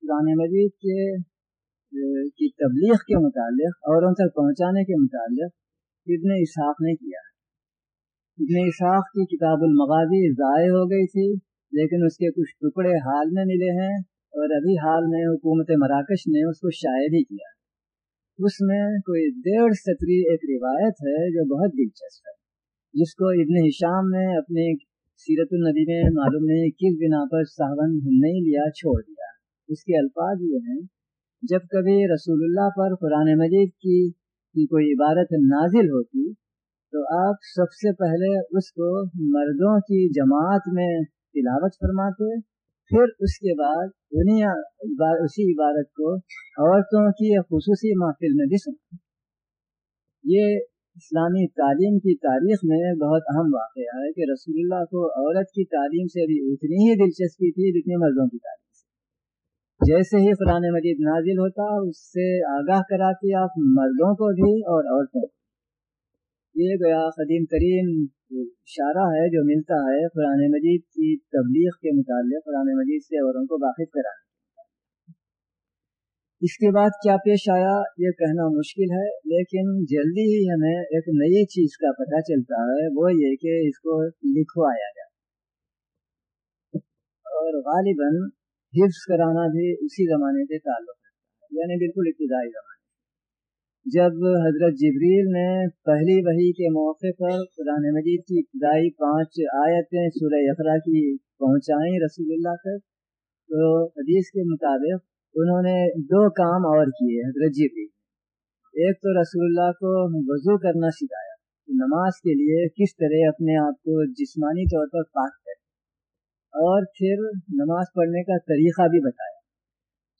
قرآن مجید کے کی تبلیغ کے متعلق اور ان تک پہنچانے کے متعلق ابن اسحاق نے کیا۔ ہے ابن اسحاق کی کتاب المغازی ضائع ہو گئی تھی، لیکن اس کے کچھ ٹکڑے حال میں ملے ہیں اور ابھی حال میں حکومت مراکش نے اس کو شاید ہی کیا۔ اس میں کوئی ڈیڑھ سطری ایک روایت ہے جو بہت دلچسپ ہے، جس کو ابن ہشام نے اپنی سیرت النبی میں معلوم نہیں کس بنا پر صاحب نہیں لیا، چھوڑ دیا۔ اس کے الفاظ یہ ہیں جب کبھی رسول اللہ پر قرآن مجید کی کی کوئی عبارت نازل ہوتی، تو آپ سب سے پہلے اس کو مردوں کی جماعت میں تلاوت فرماتے، پھر اس کے بعد انہیں اسی عبادت کو عورتوں کی خصوصی محفل میں بھی سنا یہ اسلامی تعلیم کی تاریخ میں بہت اہم واقعہ ہے کہ رسول اللہ کو عورت کی تعلیم سے بھی اتنی ہی دلچسپی تھی جتنی مردوں کی تعلیم۔ جیسے ہی قرآن مجید نازل ہوتا، اس سے آگاہ کراتی آپ مردوں کو بھی اور عورتوں کو یہ گیا قدیم ترین اشارہ ہے جو ملتا ہے قرآن مجید کی تبلیغ کے متعلق، قرآن مجید سے اوروں کو واقف کرانے اس کے بعد کیا پیش آیا؟ یہ کہنا مشکل ہے، لیکن جلدی ہی ہمیں ایک نئی چیز کا پتہ چلتا ہے، وہ یہ کہ اس کو لکھوایا جائے۔ اور غالباً حفظ کرانا بھی اسی زمانے سے تعلق رکھتا ہے یعنی بالکل ابتدائی زمانے جب حضرت جبریل نے پہلی وہی کے موقع پر قرآن مجید کی ابتدائی پانچ آیتیں سورہ اخرا کی پہنچائیں رسول اللہ تک، تو حدیث کے مطابق انہوں نے دو کام اور کیے حضرت جبریل۔ ایک تو رسول اللہ کو وضو کرنا سکھایا کہ نماز کے لیے کس طرح اپنے آپ کو جسمانی طور پر پاک کرے اور پھر نماز پڑھنے کا طریقہ بھی بتایا۔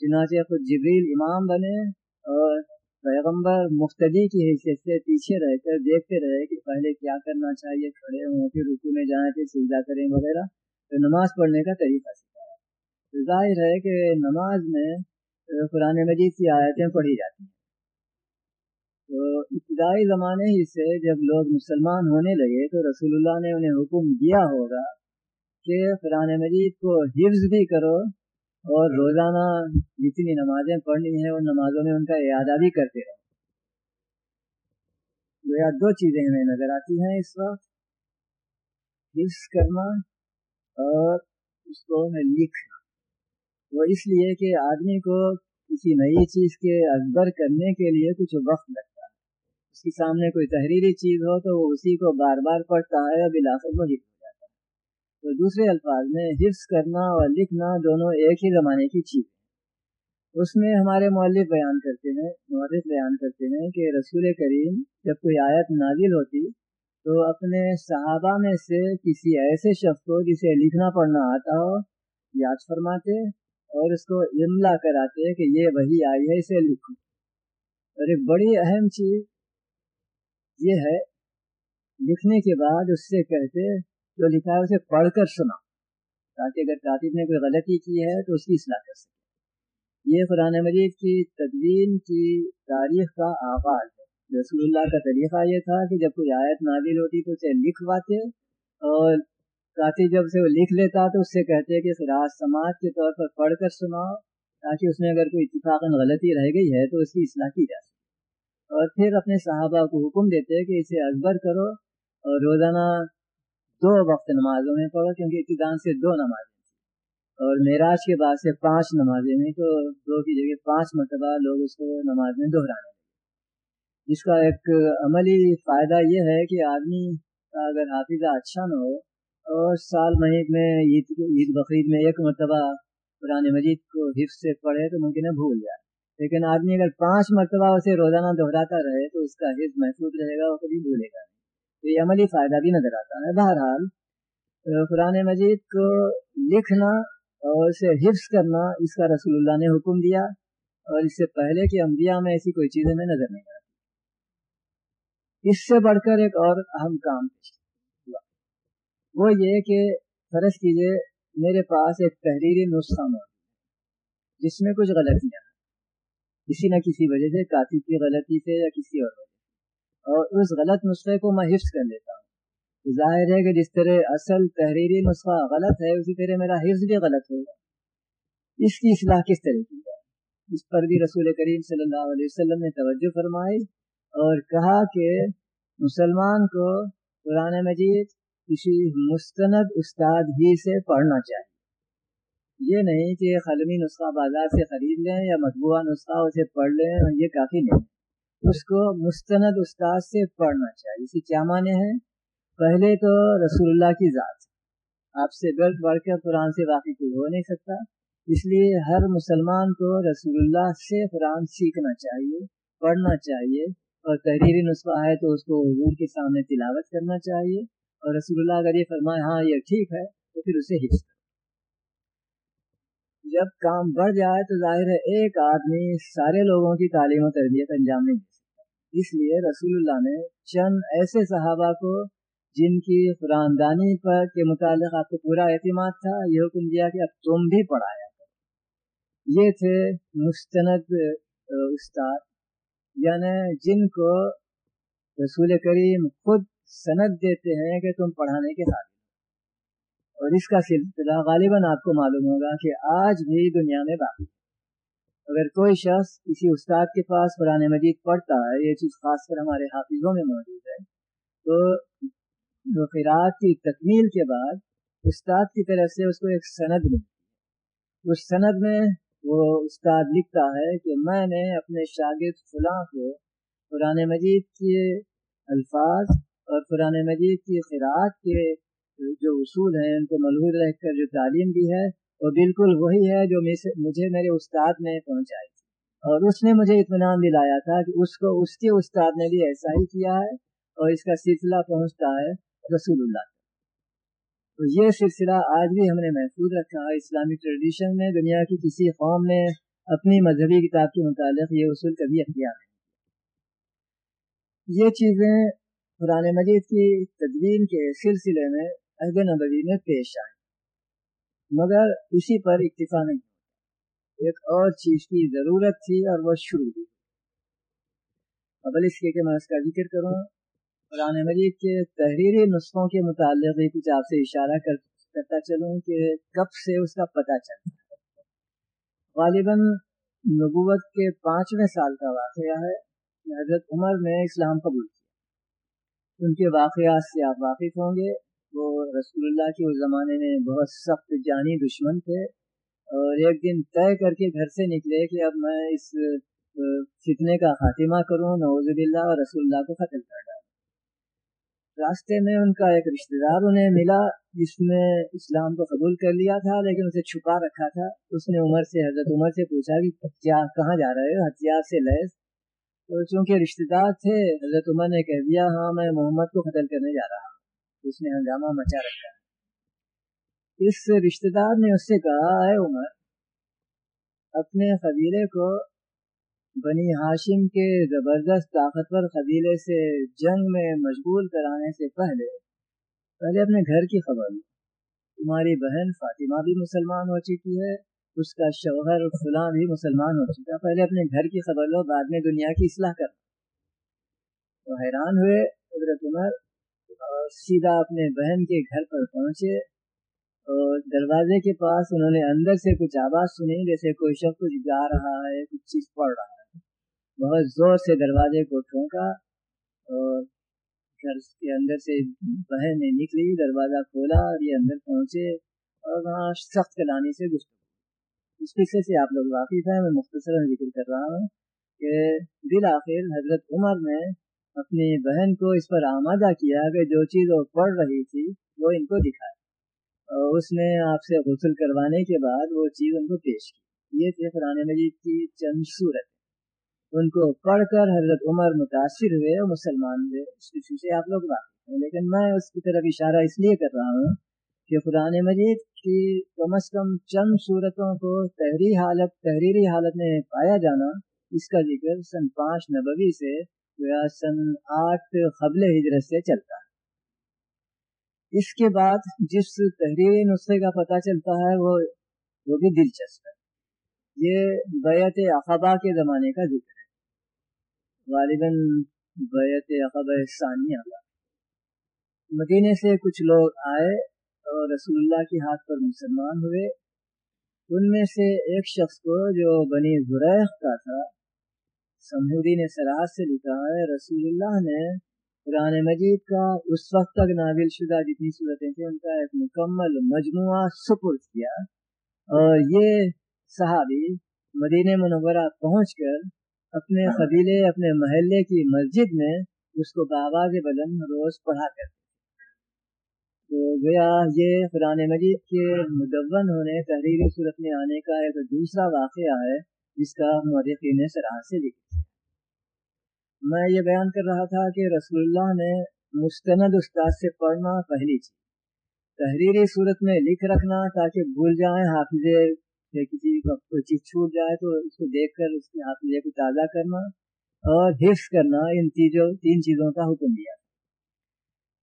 چنانچہ خود جبریل امام بنے اور پیغمبر مختدی کی حیثیت سے پیچھے رہ کر دیکھتے رہے کہ پہلے کیا کرنا چاہیے، کھڑے ہوں، پھر رکو میں جائیں، پھر سجدہ کریں وغیرہ، تو نماز پڑھنے کا طریقہ سکھایا۔ تو ظاہر ہے کہ نماز میں قرآن مجید کی آیتیں پڑھی جاتی ہیں۔ تو ابتدائی زمانے ہی سے جب لوگ مسلمان ہونے لگے تو رسول اللہ نے انہیں حکم دیا ہوگا کہ قرآن مجید کو حفظ بھی کرو اور روزانہ جتنی نمازیں پڑھنی ہیں ان نمازوں میں ان کا اعادہ بھی کرتے رہو۔ گویا دو چیزیں ہمیں نظر آتی ہیں اس وقت۔ حفظ کرنا اور اس کو لکھنا۔ وہ اس لیے کہ آدمی کو کسی نئی چیز کے ازبر کرنے کے لیے کچھ وقت لگتا ہے۔ اس کے سامنے کوئی تحریری چیز ہو تو وہ اسی کو بار بار پڑھتا ہے بلاخر وہ حفظ تو دوسرے الفاظ میں حفظ کرنا اور لکھنا دونوں ایک ہی زمانے کی چیز ہے اس میں ہمارے مولف بیان کرتے ہیں مورف بیان کرتے ہیں کہ رسول کریم جب کوئی آیت نازل ہوتی تو اپنے صحابہ میں سے کسی ایسے شخص کو جسے لکھنا پڑھنا آتا ہو یاد فرماتے اور اس کو املا کراتے کہ یہ وہی آئی ہے، اسے لکھو۔ اور ایک بڑی اہم چیز یہ ہے، لکھنے کے بعد اس سے کہتے جو لکھا ہے اسے پڑھ کر سنا۔ تاکہ اگر کاتب نے کوئی غلطی کی ہے تو اس کی اصلاح کر سکے۔ یہ قرآن مجید کی تدوین کی تاریخ کا آغاز ہے۔ رسول اللہ کا طریقہ یہ تھا کہ جب کوئی آیت نازل ہوتی تو اسے لکھواتے اور کاتب جب سے وہ لکھ لیتا تو اس سے کہتے کہ فراز سماج کے طور پر پڑھ کر سناؤ تاکہ اس میں اگر کوئی اتفاق غلطی رہ گئی ہے تو اس کی اصلاح کی جا سکے۔ اور پھر اپنے صحابہ کو حکم دیتے کہ اسے ازبر کرو اور روزانہ دو وقت نمازوں میں پڑھو، کیونکہ ابتدان سے دو نمازیں تھیں۔ اور معراج کے بعد سے پانچ نمازیں میں تو دو کی جگہ پانچ مرتبہ لوگ اس کو نماز میں دہرانے لگے۔ جس کا ایک عملی فائدہ یہ ہے کہ آدمی کا اگر حافظہ اچھا نہ ہو، اور سال مہینے میں، عید عید بقرعید میں ایک مرتبہ قرآن مجید کو حفظ سے پڑھے تو ممکن ہے بھول جائے۔ لیکن آدمی اگر پانچ مرتبہ اسے روزانہ دہراتا رہے تو اس کا حفظ محفوظ رہے گا وہ کبھی بھولے گا تو یہ عملی فائدہ بھی نظر آتا ہے۔ بہرحال قرآن مجید کو لکھنا اور اسے حفظ کرنا اس کا رسول اللہ نے حکم دیا اور اس سے پہلے کہ انبیاء میں ایسی کوئی چیزیں میں نظر نہیں آتی۔ اس سے بڑھ کر ایک اور اہم کام ہوا۔ وہ یہ کہ فرض کیجیے میرے پاس ایک تحریری نسخہ موجود جس میں کچھ غلطیاں ہیں۔ کسی نہ کسی وجہ سے، کاتب کی غلطی سے یا کسی اور وجہ سے۔ اور اس غلط نسخے کو میں حفظ کر لیتا ہوں۔ ظاہر ہے کہ جس طرح اصل تحریری نسخہ غلط ہے، اسی طرح میرا حفظ بھی غلط ہوگا۔ اس کی اصلاح کس طرح کی جائے؟ اس پر بھی رسول کریم صلی اللہ علیہ وسلم نے توجہ فرمائی اور کہا کہ مسلمان کو قرآن مجید کسی مستند استاد ہی سے پڑھنا چاہیے۔ یہ نہیں کہ قلمی نسخہ بازار سے خرید لیں یا مطبوعہ نسخہ اسے پڑھ لیں، یہ کافی نہیں۔ اس کو مستند استاد سے پڑھنا چاہیے۔ اسی کیا معنی ہے؟ پہلے تو رسول اللہ کی ذات۔ آپ سے بڑھ بڑھ کر قرآن سے واقعی کوئی ہو نہیں سکتا۔ اس لیے ہر مسلمان کو رسول اللہ سے قرآن سیکھنا چاہیے، پڑھنا چاہیے اور تحریری نسخہ ہے تو اس کو حضور کے سامنے تلاوت کرنا چاہیے۔ اور رسول اللہ اگر یہ فرمائے ہاں یہ ٹھیک ہے، تو پھر اسے حفظ جب کام بڑھ جائے تو ظاہر ہے ایک آدمی سارے لوگوں کی تعلیم و تربیت انجام نہیں دے سکتا۔ اس لیے رسول اللہ نے چند ایسے صحابہ کو جن کی قرآن دانی پر کے متعلق آپ کو پورا اعتماد تھا، یہ حکم دیا کہ اب تم بھی پڑھایا یہ تھے مستند استاد یعنی جن کو رسول کریم خود سند دیتے ہیں کہ تم پڑھانے کے حال اور اس کا سلسلہ غالباً آپ کو معلوم ہوگا کہ آج بھی دنیا میں باقی اگر کوئی شخص کسی استاد کے پاس قرآن مجید پڑھتا ہے، یہ چیز خاص کر ہمارے حافظوں میں موجود ہے، تو قرآت کی تکمیل کے بعد استاد کی طرف سے اس کو ایک سند ملتی ہے۔ اس سند میں وہ استاد لکھتا ہے کہ میں نے اپنے شاگرد فلاں کو قرآن مجید کے الفاظ اور قرآن مجید کی خراج کے جو اصول ہیں، ان کو ملحوظ رہ کر جو تعلیم دی ہے، وہ بالکل وہی ہے جو مجھے میرے استاد نے پہنچائی تھی۔ اور اس نے مجھے اطمینان دلایا تھا کہ اس کو اس کے استاد نے بھی ایسا ہی کیا ہے اور اس کا سلسلہ پہنچتا ہے رسول اللہ تو یہ سلسلہ آج بھی ہم نے محفوظ رکھا ہے۔ اسلامی ٹریڈیشن میں دنیا کی کسی قوم نے اپنی مذہبی کتاب کے متعلق یہ اصول کبھی اختیار نہیں یہ چیزیں قرآن مجید کی تدوین کے سلسلے میں عہد نبوی میں پیش آئے۔ مگر اسی پر اکتفا نہیں ایک اور چیز کی ضرورت تھی اور وہ شروع ہوئی۔ قبل اس کے کہ میں اس کا ذکر کروں۔ قرآن مجید کے تحریری نسخوں کے متعلق بھی کچھ آپ سے اشارہ کر کرتا چلوں کہ کب سے اس کا پتہ چلتا ہے غالباً نبوت کے پانچویں سال کا واقعہ ہے کہ حضرت عمر نے اسلام قبول کیا۔ ان کے واقعات سے آپ واقف ہوں گے۔ وہ رسول اللہ کے اس زمانے میں بہت سخت جانی دشمن تھے اور ایک دن طے کر کے گھر سے نکلے کہ اب میں اس فتنے کا خاتمہ کروں نوز اللہ اور رسول اللہ کو قتل کر ڈالوں۔ راستے میں ان کا ایک رشتہ دار انہیں ملا، جس نے اسلام کو قبول کر لیا تھا، لیکن اسے چھپا رکھا تھا۔ اس نے عمر سے، حضرت عمر سے پوچھا کہ کیا، کہاں جا رہے ہو؟ ہتھیار سے لیس۔ تو چونکہ رشتے دار تھے، حضرت عمر نے کہہ دیا ہاں میں محمد کو قتل کرنے جا رہا ہوں۔ اس نے ہنگامہ مچا رکھا اس رشتے دار نے اس سے کہا، اے عمر، اپنے قبیلے کو بنی ہاشم کے زبردست طاقتور قبیلے سے جنگ میں مشغول کرانے سے پہلے پہلے اپنے گھر کی خبر لو۔ تمہاری بہن فاطمہ بھی مسلمان ہو چکی ہے، اس کا شوہر فلاں بھی مسلمان ہو چکا پہلے اپنے گھر کی خبر لو، بعد میں دنیا کی اصلاح کر۔ تو حیران ہوئے حضرت عمر اور سیدھا اپنے بہن کے گھر پر پہنچے اور دروازے کے پاس انہوں نے اندر سے کچھ آواز سنی، جیسے کوئی شخص کچھ گا رہا ہے، کچھ چیز پڑھ رہا ہے۔ بہت زور سے دروازے کو ٹھونکا اور گھر کے اندر سے بہن نے نکلی، دروازہ کھولا اور یہ اندر پہنچے اور وہاں سخت کلانی سے گفتگو اس قصے سے آپ لوگ واقف ہیں، میں مختصر ذکر کر رہا ہوں کہ بالآخر حضرت عمر نے اپنی بہن کو اس پر آمادہ کیا کہ جو چیز وہ پڑھ رہی تھی وہ ان کو دکھائے۔ اور اس نے آپ سے غسل کروانے کے بعد وہ چیز ان کو پیش کی۔ یہ تھے قرآن مجید کی چند صورت ان کو پڑھ کر حضرت عمر متاثر ہوئے اور مسلمان ہوئے۔ اس کسی سے آپ لوگ واقف ہیں لیکن میں اس کی طرف اشارہ اس لیے کر رہا ہوں کہ قرآن مجید کی کم از کم چند صورتوں کو تحریری حالت تحریری حالت میں پایا جانا، اس کا ذکر سن پانچ نبوی سے سن آٹھ قبل ہجرت سے چلتا ہے۔ اس کے بعد جس تحریری نسخے کا پتہ چلتا ہے وہ وہ بھی دلچسپ ہے۔ یہ بیت اقبا کے زمانے کا ذکر ہے۔ غالباً بیت اقبا ثانیہ کا مدینے سے کچھ لوگ آئے اور رسول اللہ کے ہاتھ پر مسلمان ہوئے۔ ان میں سے ایک شخص کو جو بنی زریخ کا تھا سمہودی نے سراج سے لکھا ہے، رسول اللہ نے قرآن مجید کا اس وقت تک نازل شدہ جتنی صورتیں تھیں، ان کا ایک مکمل مجموعہ سپرد کیا۔ اور یہ صحابی مدینہ منورہ پہنچ کر اپنے قبیلے، اپنے محلے کی مسجد میں اس کو باغاز بلند روز پڑھا کر تو گیا یہ قرآن مجید کے مدون ہونے، تحریری صورت میں آنے کا ایک دوسرا واقعہ ہے۔ جس کا مورخین نے سراہ سے لکھا میں یہ بیان کر رہا تھا کہ رسول اللہ نے مستند استاد سے پڑھنا پہلی چیز۔ تحریری صورت میں لکھ رکھنا تاکہ بھول جائیں حافظے سے کسی کوئی چیز چھوٹ جائے تو اس کو دیکھ کر اس کے حافظے کو تازہ کرنا اور حفظ کرنا، ان تیجوں تین چیزوں کا حکم دیا۔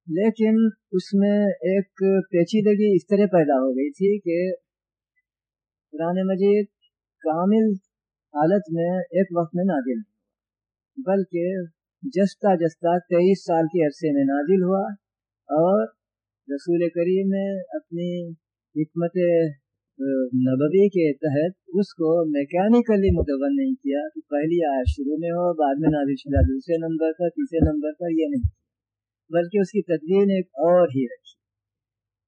لیکن اس میں ایک پیچیدگی اس طرح پیدا ہو گئی تھی کہ قرآن مجید کامل حالت میں ایک وقت میں نازل نہیں بلکہ جستا جستا تیئیس سال کے عرصے میں نازل ہوا اور رسول کریم نے اپنی حکمت نبوی کے تحت اس کو میکینیکلی متون نہیں کیا کہ پہلی آئے شروع میں ہو، بعد میں نازل شدہ دوسرے نمبر پر، تیسرے نمبر پر یہ نہیں بلکہ اس کی تدوین ایک اور ہی رکھی۔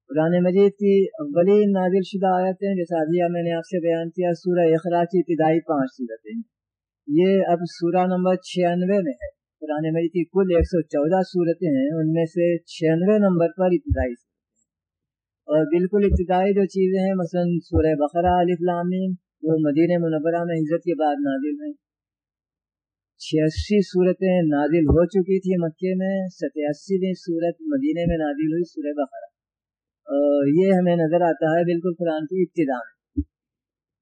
قرآن مجید کی اولین نازل شدہ آیتیں جیسا ابھی میں نے یعنی آپ سے بیان کیا سورہ اخرا کی ابتدائی پانچ صورتیں یہ اب سورہ نمبر چھیانوے میں ہے قرآن مجید کی کل ایک سو چودہ صورتیں ہیں ان میں سے چھیانوے نمبر پر ابتدائی اور بالکل ابتدائی جو چیزیں ہیں مثلا سورہ بقرہ لامین وہ مدین منورہ میں عزت کے بعد نازل ہیں چھیاسی صورتیں نازل ہو چکی تھی مکے میں ستیاسیویں صورت مدینہ میں نازل ہوئی سورہ بقرہ یہ ہمیں نظر آتا ہے بالکل قرآن کی ابتدا میں۔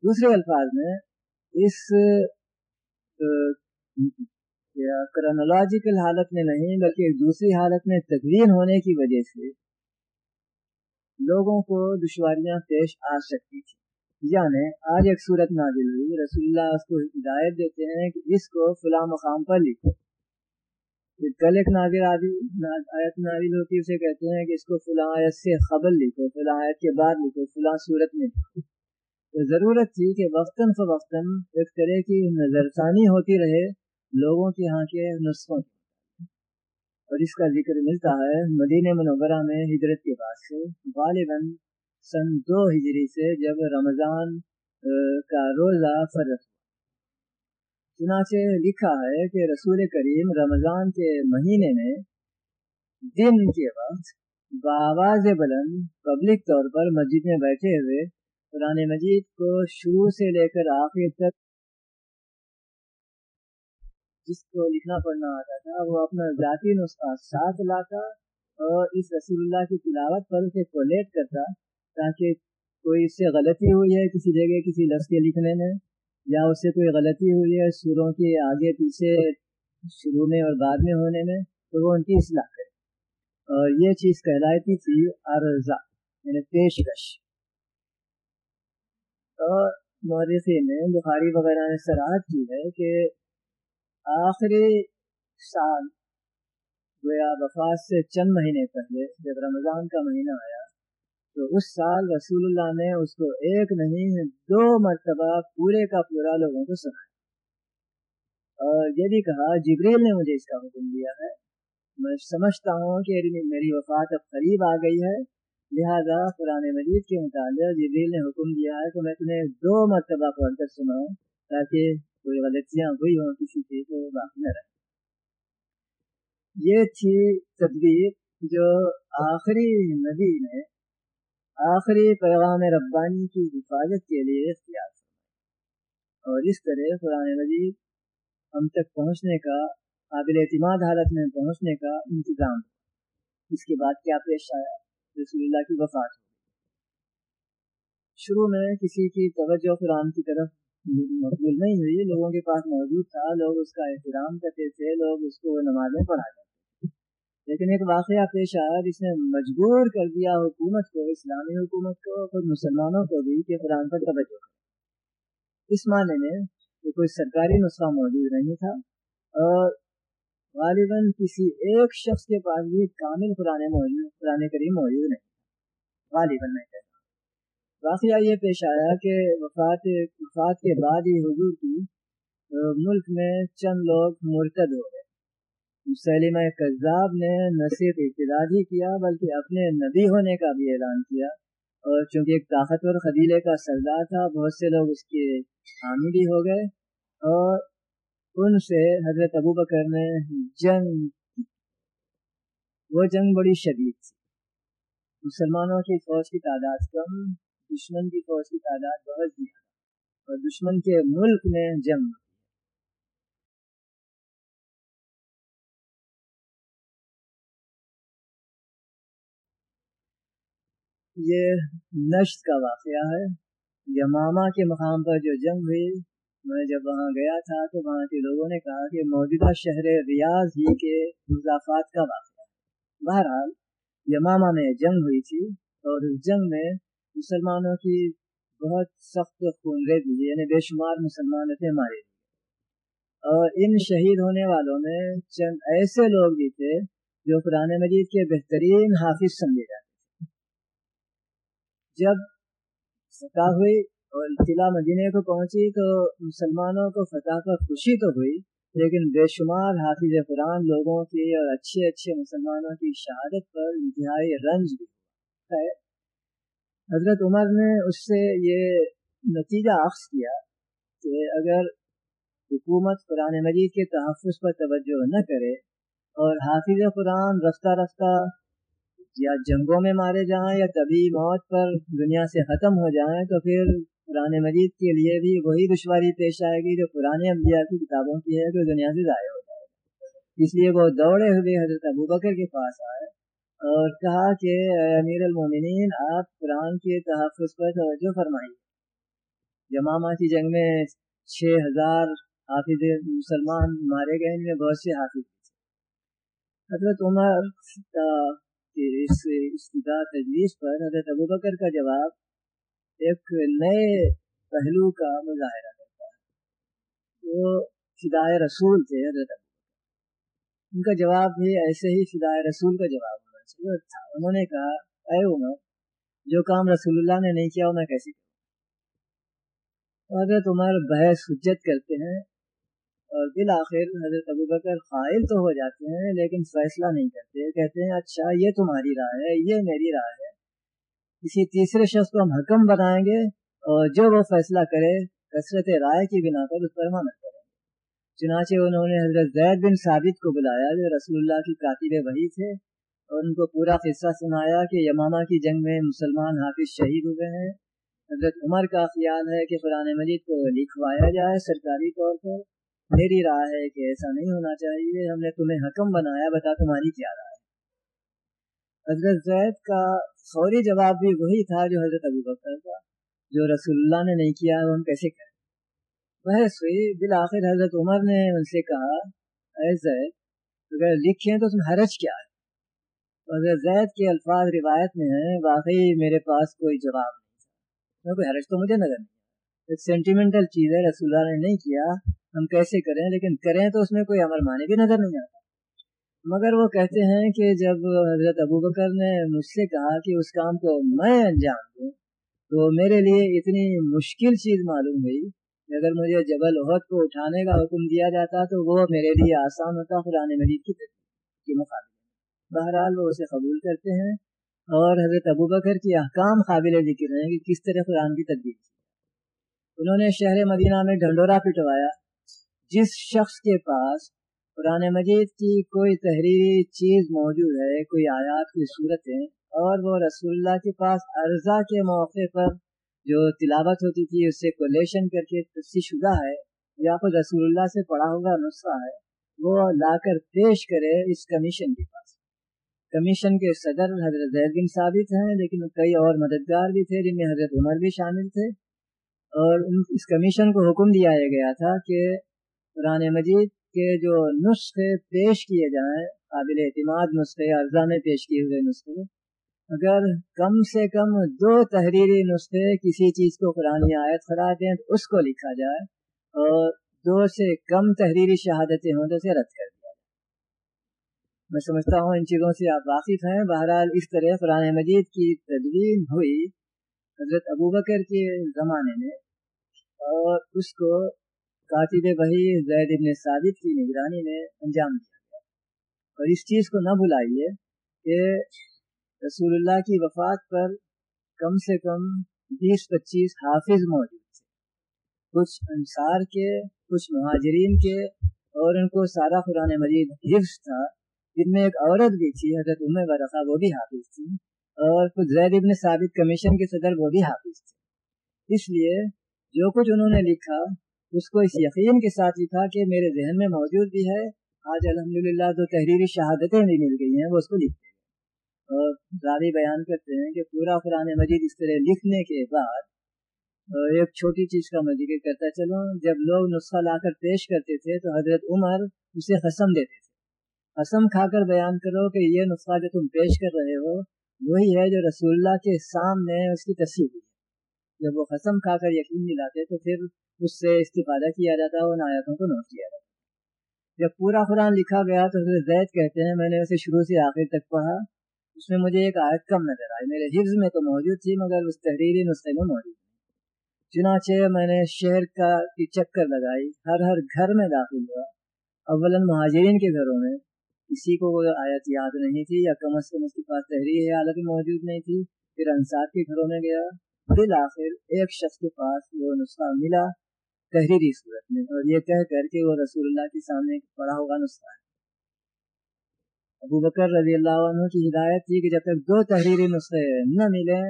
دوسرے الفاظ میں اس کرانولوجیکل حالت میں نہیں، بلکہ ایک دوسری حالت میں تدوین ہونے کی وجہ سے لوگوں کو دشواریاں پیش آ سکتی تھی یعنی آج ایک صورت نازل ہوئی، رسول اللہ اس کو ہدایت دیتے ہیں کہ اس کو فلاں مقام پر لکھو۔ کل ایک ناگر آیت نازل ہوتی ہے اسے کہتے ہیں کہ اس کو فلاں آیت سے خبر لکھو، فلاں آیت کے بعد لکھو، فلاں صورت میں لکھو۔ تو ضرورت تھی کہ وقتاً فوقتاً ایک طرح کی نظر ثانی ہوتی رہے، لوگوں کے یہاں کے نسخوں کی اور اس کا ذکر ملتا ہے مدینہ منورہ میں ہجرت کے بعد سے۔ غالباً سن دو ہجری سے جب رمضان کا روزہ فرض چنانچہ لکھا ہے کہ رسول کریم رمضان کے مہینے میں دن کے وقت بآواز بلند پبلک طور پر مسجد میں بیٹھے ہوئے قرآن مجید کو شروع سے لے کر آخر تک جس کو لکھنا پڑھنا آتا تھا، وہ اپنا ذاتی نسخہ ساتھ لاتا اور اس رسول اللہ کی تلاوت پر اسے کولیٹ کرتا تاکہ کوئی اس سے غلطی ہوئی ہے کسی جگہ کسی لفظ کے لکھنے میں۔ یا اس سے کوئی غلطی ہوئی ہے سوروں کے آگے پیچھے شروع میں اور بعد میں ہونے میں، تو وہ ان کی اصلاح کرے۔ اور یہ چیز کہلاتی تھی عرضہ یعنی پیشکش۔ اور مورثی نے بخاری وغیرہ نے سراہد کی ہے کہ آخری سال گویا وفات سے چند مہینے پہلے جب رمضان کا مہینہ آیا تو اس سال رسول اللہ نے اس کو ایک نہیں، دو مرتبہ پورے کا پورا لوگوں کو سنایا۔ اور یہ بھی کہا، جبریل نے مجھے اس کا حکم دیا ہے۔ میں سمجھتا ہوں کہ میری وفات اب قریب آ گئی ہے۔ لہذا قرآن مجید کے متعلق جبریل نے حکم دیا ہے کہ میں تمہیں دو مرتبہ پڑھ کر سناؤں تاکہ کوئی غلطیاں ہوئی ہوں کسی کی تو باقی نہ رہے۔ یہ تھی تدبیر جو آخری نبی نے آخری پیغام ربانی کی حفاظت کے لیے اختیار اور اس طرح قرآن مجید ہم تک پہنچنے کا، قابل اعتماد حالت میں پہنچنے کا انتظام۔ اس کے بعد کیا پیش آیا؟ رسول اللہ کی وفات شروع میں کسی کی توجہ قرآن کی طرف مقبول نہیں ہوئی، لوگوں کے پاس موجود تھا، لوگ اس کا احترام کرتے تھے، لوگ اس کو نمازیں پڑھاتے لیکن ایک واقعہ پیش آیا جس نے مجبور کر دیا حکومت کو، اسلامی حکومت کو، خود مسلمانوں کو بھی کہ قرآن پر توجہ کرے اس معنی میں کہ کوئی سرکاری نسخہ موجود نہیں تھا اور غالباً کسی ایک شخص کے پاس بھی کامل قرآن موجود، قرآن کریم موجود نہیں غالباً میں کہتا واقعہ یہ پیش آیا کہ وفات وفات کے بعد ہی حضور کی ملک میں چند لوگ مرتد ہو گئے۔ مسلمہ کذاب نے نہ صرف ابتداد ہی کیا، بلکہ اپنے نبی ہونے کا بھی اعلان کیا۔ اور چونکہ ایک طاقتور قبیلے کا سردار تھا، بہت سے لوگ اس کے حامی بھی ہو گئے۔ اور ان سے حضرت ابو بکر نے جنگ وہ جنگ بڑی شدید تھی۔ مسلمانوں کی فوج کی تعداد کم، دشمن کی فوج کی تعداد بہت زیادہ۔ اور دشمن کے ملک میں جنگ۔ یہ نشت کا واقعہ ہے۔ یماما کے مقام پر جو جنگ ہوئی، میں جب وہاں گیا تھا تو وہاں کے لوگوں نے کہا کہ موجودہ شہر ریاض ہی کے اضافات کا واقعہ بہرحال یماما میں جنگ ہوئی تھی اور اس جنگ میں مسلمانوں کی بہت سخت خون ریزی یعنی بے شمار مسلمان تھے مارے۔ اور ان شہید ہونے والوں میں چند ایسے لوگ بھی تھے جو قرآن مجید کے بہترین حافظ سمجھے جاتے جب فتح ہوئی اور اطلاع مدینے کو پہنچی تو مسلمانوں کو فتح پر خوشی تو ہوئی، لیکن بے شمار حافظ قرآن لوگوں کی اور اچھے اچھے مسلمانوں کی شہادت پر انتہائی رنج بھی ہے حضرت عمر نے اس سے یہ نتیجہ اخذ کیا کہ اگر حکومت قرآن مجید کے تحفظ پر توجہ نہ کرے اور حافظ قرآن رفتہ رفتہ یا جنگوں میں مارے جائیں یا طبی موت پر دنیا سے ختم ہو جائیں، تو پھر قرآن مجید کے لیے بھی وہی دشواری پیش آئے گی جو قرآن انبیاء کی کتابوں کی ہے جو دنیا سے ضائع ہو جائے گا اس لیے وہ دوڑے ہوئے حضرت ابو بکر کے پاس آئے اور کہا کہ امیر المومنین، آپ قرآن کے تحفظ پر توجہ فرمائیے۔ جمامہ کی جنگ میں چھ ہزار حافظ مسلمان مارے گئے، ان میں بہت سے حافظ حضرت عمر کا اس استدا تجویز پر حضرت ابو بکر کا جواب ایک نئے پہلو کا مظاہرہ کرتا ہے۔ وہ فدائے رسول تھے حضرت ابو ان کا جواب بھی ایسے ہی فدائے رسول کا جواب تھا۔ انہوں نے کہا، اے عمر، جو کام رسول اللہ نے نہیں کیا، وہ میں کیسے کروں؟ حضرت عمر بحث حجت کرتے ہیں۔ اور بالآخر حضرت ابو بکر قائل تو ہو جاتے ہیں، لیکن فیصلہ نہیں کرتے۔ کہتے ہیں اچھا یہ تمہاری رائے ہے، یہ میری رائے ہے۔ کسی تیسرے شخص کو ہم حکم بنائیں گے اور جو وہ فیصلہ کرے، کثرت رائے کی بنا پر اس پر عمل کریں گے۔ چنانچہ انہوں نے حضرت زید بن ثابت کو بلایا، جو رسول اللہ کی کاتب وہی تھے، اور ان کو پورا قصہ سنایا کہ یمامہ کی جنگ میں مسلمان حافظ شہید ہوئے ہیں۔ حضرت عمر کا خیال ہے کہ قرآن مجید کو لکھوایا جائے سرکاری طور پر۔ میری رائے ہے کہ ایسا نہیں ہونا چاہیے، ہم نے تمہیں حکم بنایا، بتا تمہاری کیا رائے حضرت زید کا فوری جواب بھی وہی تھا جو حضرت ابو بکر کا، جو رسول اللہ نے نہیں کیا، وہ ہم کیسے کریں؟ بحث ہوئی، بالآخر حضرت عمر نے ان سے کہا، اے زید، اگر لکھیں تو تم حرج کیا ہے؟ حضرت زید کے الفاظ روایت میں ہیں، واقعی میرے پاس کوئی جواب نہیں تھا۔ کوئی حرج تو مجھے نظر نہیں ایک سینٹیمنٹل چیز ہے، رسول اللہ نے نہیں کیا ہم کیسے کریں، لیکن کریں تو اس میں کوئی امر مانے بھی نظر نہیں آتا۔ مگر وہ کہتے ہیں کہ جب حضرت ابو بکر نے مجھ سے کہا کہ اس کام کو میں انجام دوں، تو میرے لیے اتنی مشکل چیز معلوم ہوئی کہ اگر مجھے جبل عہد کو اٹھانے کا حکم دیا جاتا تو وہ میرے لیے آسان ہوتا قرآن مجید کی مقابلے بہرحال وہ اسے قبول کرتے ہیں اور حضرت ابو بکر کی احکام قابل ذکر ہیں کہ کس طرح قرآن کی تدبیر کی انہوں نے شہر مدینہ میں ڈھنڈورا پٹوایا۔ جس شخص کے پاس قرآن مجید کی کوئی تحریری چیز موجود ہے، کوئی آیات کی صورتیں، اور وہ رسول اللہ کے پاس عرضہ کے موقع پر جو تلاوت ہوتی تھی، اس سے کولیشن کر کے تصدیق شدہ ہے یا خود رسول اللہ سے پڑھا ہوا نسخہ ہے، وہ لا کر پیش کرے اس کمیشن کے پاس۔ کمیشن کے صدر حضرت زید بن ثابت ہیں، لیکن کئی اور مددگار بھی تھے جن میں حضرت عمر بھی شامل تھے۔ اور اس کمیشن کو حکم دیا گیا تھا کہ قرآن مجید کے جو نسخے پیش کیے جائیں، قابل اعتماد نسخے عرضہ میں پیش کیے ہوئے نسخے اگر کم سے کم دو تحریری نسخے کسی چیز کو قرآن آیت قرار دیں تو اس کو لکھا جائے اور دو سے کم تحریری شہادتیں ہوں تو اسے رد کر دیا جائے۔ میں سمجھتا ہوں ان چیزوں سے آپ واقف ہیں۔ بہرحال اس طرح قرآن مجید کی تدوین ہوئی حضرت ابو بکر کے زمانے میں اور اس کو کاتب وحی زید ابن ثابت کی نگرانی میں انجام دیا گیا۔ اور اس چیز کو نہ بلائیے کہ رسول اللہ کی وفات پر کم سے کم بیس پچیس حافظ موجود تھے۔ کچھ انصار کے، کچھ مہاجرین کے اور ان کو سارا قرآن مجید حفظ تھا۔ جن میں ایک عورت بھی تھی، حضرت ام برقہ وہ بھی حافظ تھی۔ اور کچھ زید ابن ثابت کمیشن کے صدر، وہ بھی حافظ تھے۔ اس لیے جو کچھ انہوں نے لکھا اس کو اس یقین کے ساتھ لکھا کہ میرے ذہن میں موجود بھی ہے۔ آج الحمدللہ للہ تحریری شہادتیں بھی مل گئی ہیں، وہ اس کو لکھتے ہیں۔ اور زاری بیان کرتے ہیں کہ پورا قرآن مجید اس طرح لکھنے کے بعد ایک چھوٹی چیز کا میں ذکر کرتا چلوں، جب لوگ نسخہ لا کر پیش کرتے تھے تو حضرت عمر اسے قسم دیتے تھے۔ قسم کھا کر بیان کرو کہ یہ نسخہ جو تم پیش کر رہے ہو، وہی ہے جو رسول اللہ کے سامنے اس کی تصویر ہوئی جب وہ قسم کھا کر یقین دلاتے تو پھر اس سے استفادہ کیا جاتا ان آیاتوں کو نوٹ کیا جاتا جب پورا قرآن لکھا گیا تو زید کہتے ہیں، میں نے اسے شروع سے آخر تک پڑھا، اس میں مجھے ایک آیت کم نظر آئی۔ میرے حفظ میں تو موجود تھی، مگر اس تحریری نسخے میں موجود تھی چنانچہ میں نے شہر کا کی چکر لگائی، ہر ہر گھر میں داخل ہوا۔ اول مہاجرین کے گھروں میں۔ کسی کو وہ آیت یاد نہیں تھی، یا کم از کم اس کے پاس تحریر حالت موجود نہیں تھی۔ پھر انصار کے گھروں میں گیا۔ بالآخر ایک شخص کے پاس وہ نسخہ ملا۔ تحریری صورت میں اور یہ کہہ کر کے وہ رسول اللہ کے سامنے پڑا ہوگا نسخہ۔ ہے ابو بکر رضی اللہ عنہ کی ہدایت تھی کہ جب تک دو تحریری نسخے نہ ملیں،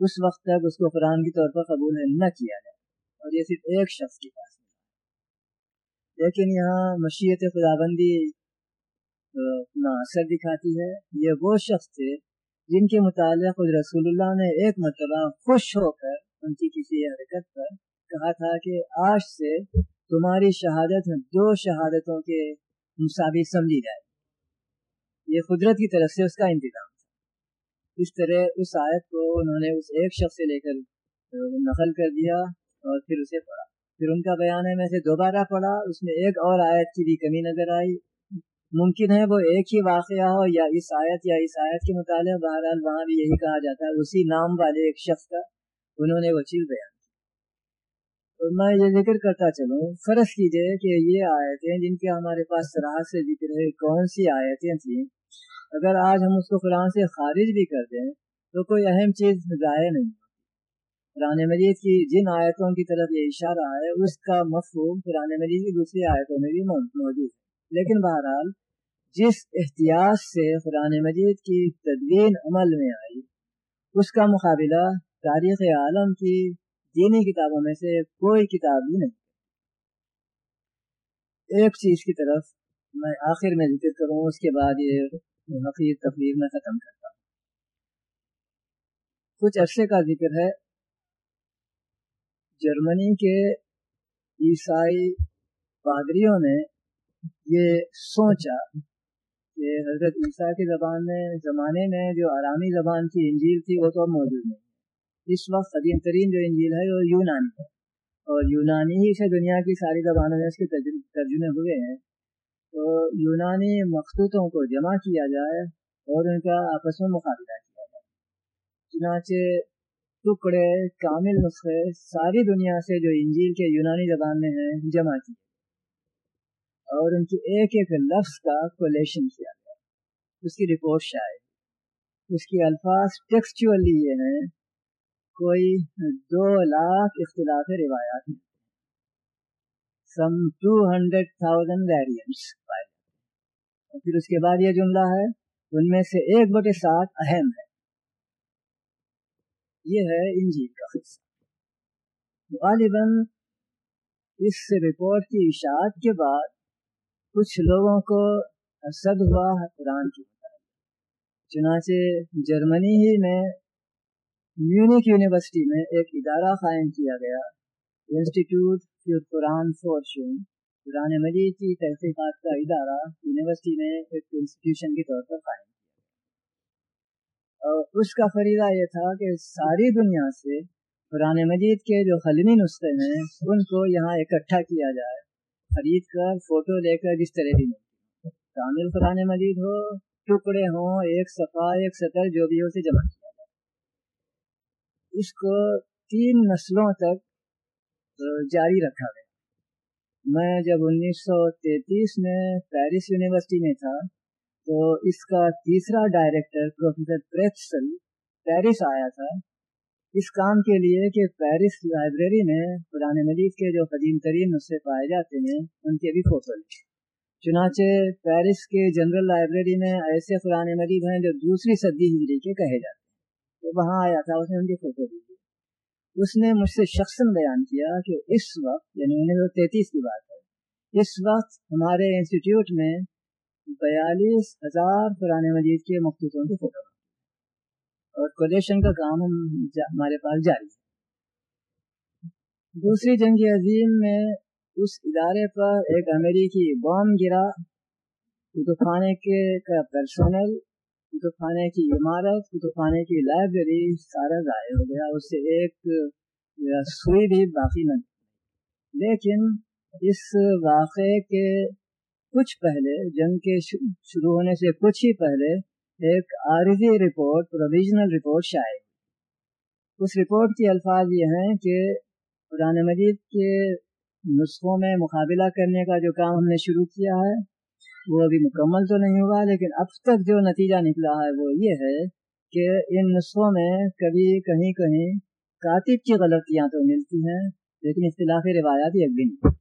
اس وقت تک اس کو قرآن کی طور پر قبول نہ کیا جائے۔ اور یہ صرف ایک شخص کے پاس ملا لیکن یہاں مشیت خدا بندی اپنا اثر دکھاتی ہے۔ یہ وہ شخص تھے جن کے متعلق خود رسول اللہ نے ایک مرتبہ خوش ہو کر ان کی کسی حرکت پر کہا تھا کہ آج سے تمہاری شہادت دو شہادتوں کے مساوی سمجھی جائے یہ قدرت کی طرف سے اس کا انتظام تھا۔ اس طرح اس آیت کو انہوں نے اس ایک شخص سے لے کر نقل کر دیا اور پھر اسے پڑھا۔ پھر ان کا بیان ہے، میں سے دوبارہ پڑھا، اس میں ایک اور آیت کی بھی کمی نظر آئی۔ ممکن ہے وہ ایک ہی واقعہ ہو یا اس آیت یا اس آیت کے مطالعے بہرحال وہاں بھی یہی کہا جاتا ہے، اسی نام والے ایک شخص کا انہوں نے وہ چیز بیان میں یہ ذکر کرتا چلوں، فرض کیجیے کہ یہ آیتیں جن کے ہمارے پاس سراہ سے ذکر ہے، کون سی آیتیں تھیں؟ اگر آج ہم اس کو قرآن سے خارج بھی کر دیں تو کوئی اہم چیز ضائع نہیں قرآن مجید کی جن آیتوں کی طرف یہ اشارہ ہے، اس کا مفہوم قرآن مجید کی دوسری آیتوں میں بھی موجود ہے۔ لیکن بہرحال، جس احتیاط سے قرآن مجید کی تدوین عمل میں آئی، اس کا مقابلہ تاریخ عالم کی دینی کتابوں میں سے کوئی کتاب بھی نہیں۔ ایک چیز کی طرف میں آخر میں ذکر کروں، اس کے بعد یہ حقیق تقریر میں ختم کرتا ہوں۔ کچھ عرصے کا ذکر ہے۔ جرمنی کے عیسائی پادریوں نے یہ سوچا کہ حضرت عیسیٰ کی زبان میں، زمانے میں جو آرامی زبان کی انجیل تھی، وہ تو اب موجود نہیں۔ اس وقت قدیم ترین جو انجیل ہے وہ یونانی ہے۔ اور یونانی ہی سے دنیا کی ساری زبانوں میں اس کے ترجمے ہوئے ہیں۔ تو یونانی مخصوصوں کو جمع کیا جائے اور ان کا آپس میں مقابلہ کیا جائے۔ چنانچہ ٹکڑے، کامل نسخے، ساری دنیا سے جو انجیل کے یونانی زبان میں ہیں، جمع کیے اور ان کی ایک ایک لفظ کا کولیشن کیا گیا۔ اس کی رپورٹ شاید اس کی الفاظ ٹیکسچولی یہ ہیں۔ کوئی دو لاکھ اختلاف روایات ہیں۔ Some two hundred thousand variants پائے اور پھر اس کے بعد یہ جملہ ہے، ان میں سے ایک بٹے سات اہم ہے۔ یہ ہے انجیل کا قصہ۔ غالباً اس رپورٹ کی اشاعت کے بعد کچھ لوگوں کو حسد ہوا قرآن کی چنانچہ جرمنی ہی میں میونک یونیورسٹی میں ایک ادارہ قائم کیا گیا۔ انسٹیٹیوٹ فور قرآن فور شون قرآن مجید کی تحقیقات کا ادارہ یونیورسٹی میں ایک انسٹیٹیوشن کے طور پر قائم کیا اور اس کا فریضہ یہ تھا کہ ساری دنیا سے قرآن مجید کے جو خلمی نسخے ہیں، ان کو یہاں اکٹھا کیا جائے۔ خرید کر فوٹو لے کر جس طرح بھی ملتی کامل قرآن مجید ہو، ٹکڑے ہوں، ایک صفحہ، ایک سطر، جو بھی ہو، اسے جمع کیا۔ اس کو تین نسلوں تک جاری رکھا گیا۔ میں جب انیس سو تینتیس میں پیرس یونیورسٹی میں تھا، تو اس کا تیسرا ڈائریکٹر پروفیسر پریتسل پیرس آیا تھا۔ اس کام کے لیے کہ پیرس لائبریری میں قرآن مجید کے جو قدیم ترین نسخے پائے جاتے ہیں، ان کے بھی فوٹو لیں۔ چنانچہ پیرس کے جنرل لائبریری میں ایسے قرآن مجید ہیں جو دوسری صدی ہجری کے کہے جاتے ہیں۔ وہاں آیا تھا اس نے ان کی فوٹو دی اس نے مجھ سے شخصاً بیان کیا کہ اس وقت یعنی انیس سو تینتیس کی بات ہے اس وقت ہمارے انسٹیٹیوٹ میں بیالیس ہزار قرآن مجید کے مخصوصوں کی فوٹو۔ اور کولیشن کا کام ہم ہمارے پاس جاری ہے۔ دوسری جنگ عظیم میں اس ادارے پر ایک امریکی بام گرا۔ کتب خانے کے کا پرسنل کتب خانے کی عمارت کتب خانے کی لائبریری سارا ضائع ہو گیا اس سے ایک سوئی بھی باقی نہ لیکن اس واقعے کے کچھ پہلے، جنگ کے شروع ہونے سے کچھ ہی پہلے، ایک عارضی رپورٹ پروویژنل رپورٹ شائع اس رپورٹ کے الفاظ یہ ہیں کہ قرآن مجید کے نسخوں میں مقابلہ کرنے کا جو کام ہم نے شروع کیا ہے وہ ابھی مکمل تو نہیں ہوا لیکن اب تک جو نتیجہ نکلا ہے وہ یہ ہے کہ ان نسخوں میں کبھی کہیں کہیں کاتب کی غلطیاں تو ملتی ہیں، لیکن اختلافی روایات ایک بھی نہیں۔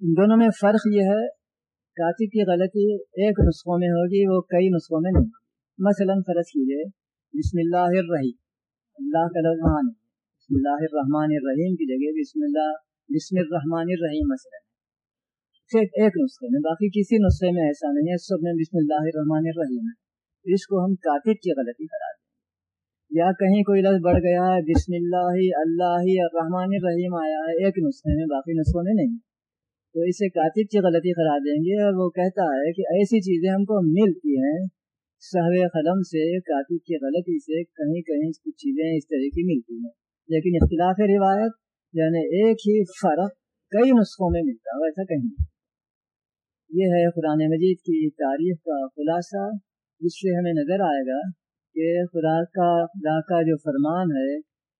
ان دونوں میں فرق یہ ہے، کاتب کی غلطی ایک نسخوں میں ہوگی، وہ کئی نسخوں میں نہیں ہوگی۔ مثلا فرض کیجیے بسم اللہ الرحیم، اللہ کا لفظ وہاں نہیں بسم اللہ الرحمن الرحیم کی جگہ بسم اللہ، بسم الرحمن الرحیم مثلا۔ صرف ایک نسخے میں باقی کسی نسخے میں ایسا نہیں ہے سب میں بسم اللہ الرحمن الرحیم ہے۔ اس کو ہم کاتب کی غلطی کرا دیں یا کہیں کوئی لفظ بڑھ گیا ہے بسم اللہ اللہ الرحمن الرحیم آیا ہے ایک نسخے میں باقی نسخوں میں نہیں۔ تو اسے کاتب کی غلطی کرا دیں گے اور وہ کہتا ہے کہ ایسی چیزیں ہم کو ملتی ہیں صحو قلم سے کاتب کی غلطی سے کہیں کہیں کچھ چیزیں اس طرح کی ملتی ہیں۔ لیکن اختلاف روایت یعنی ایک ہی فرق کئی نسخوں میں ملتا ہے ایسا کہیں نہیں۔ یہ ہے قرآن مجید کی تاریخ کا خلاصہ، جس سے ہمیں نظر آئے گا کہ خدا کا خدا کا جو فرمان ہے،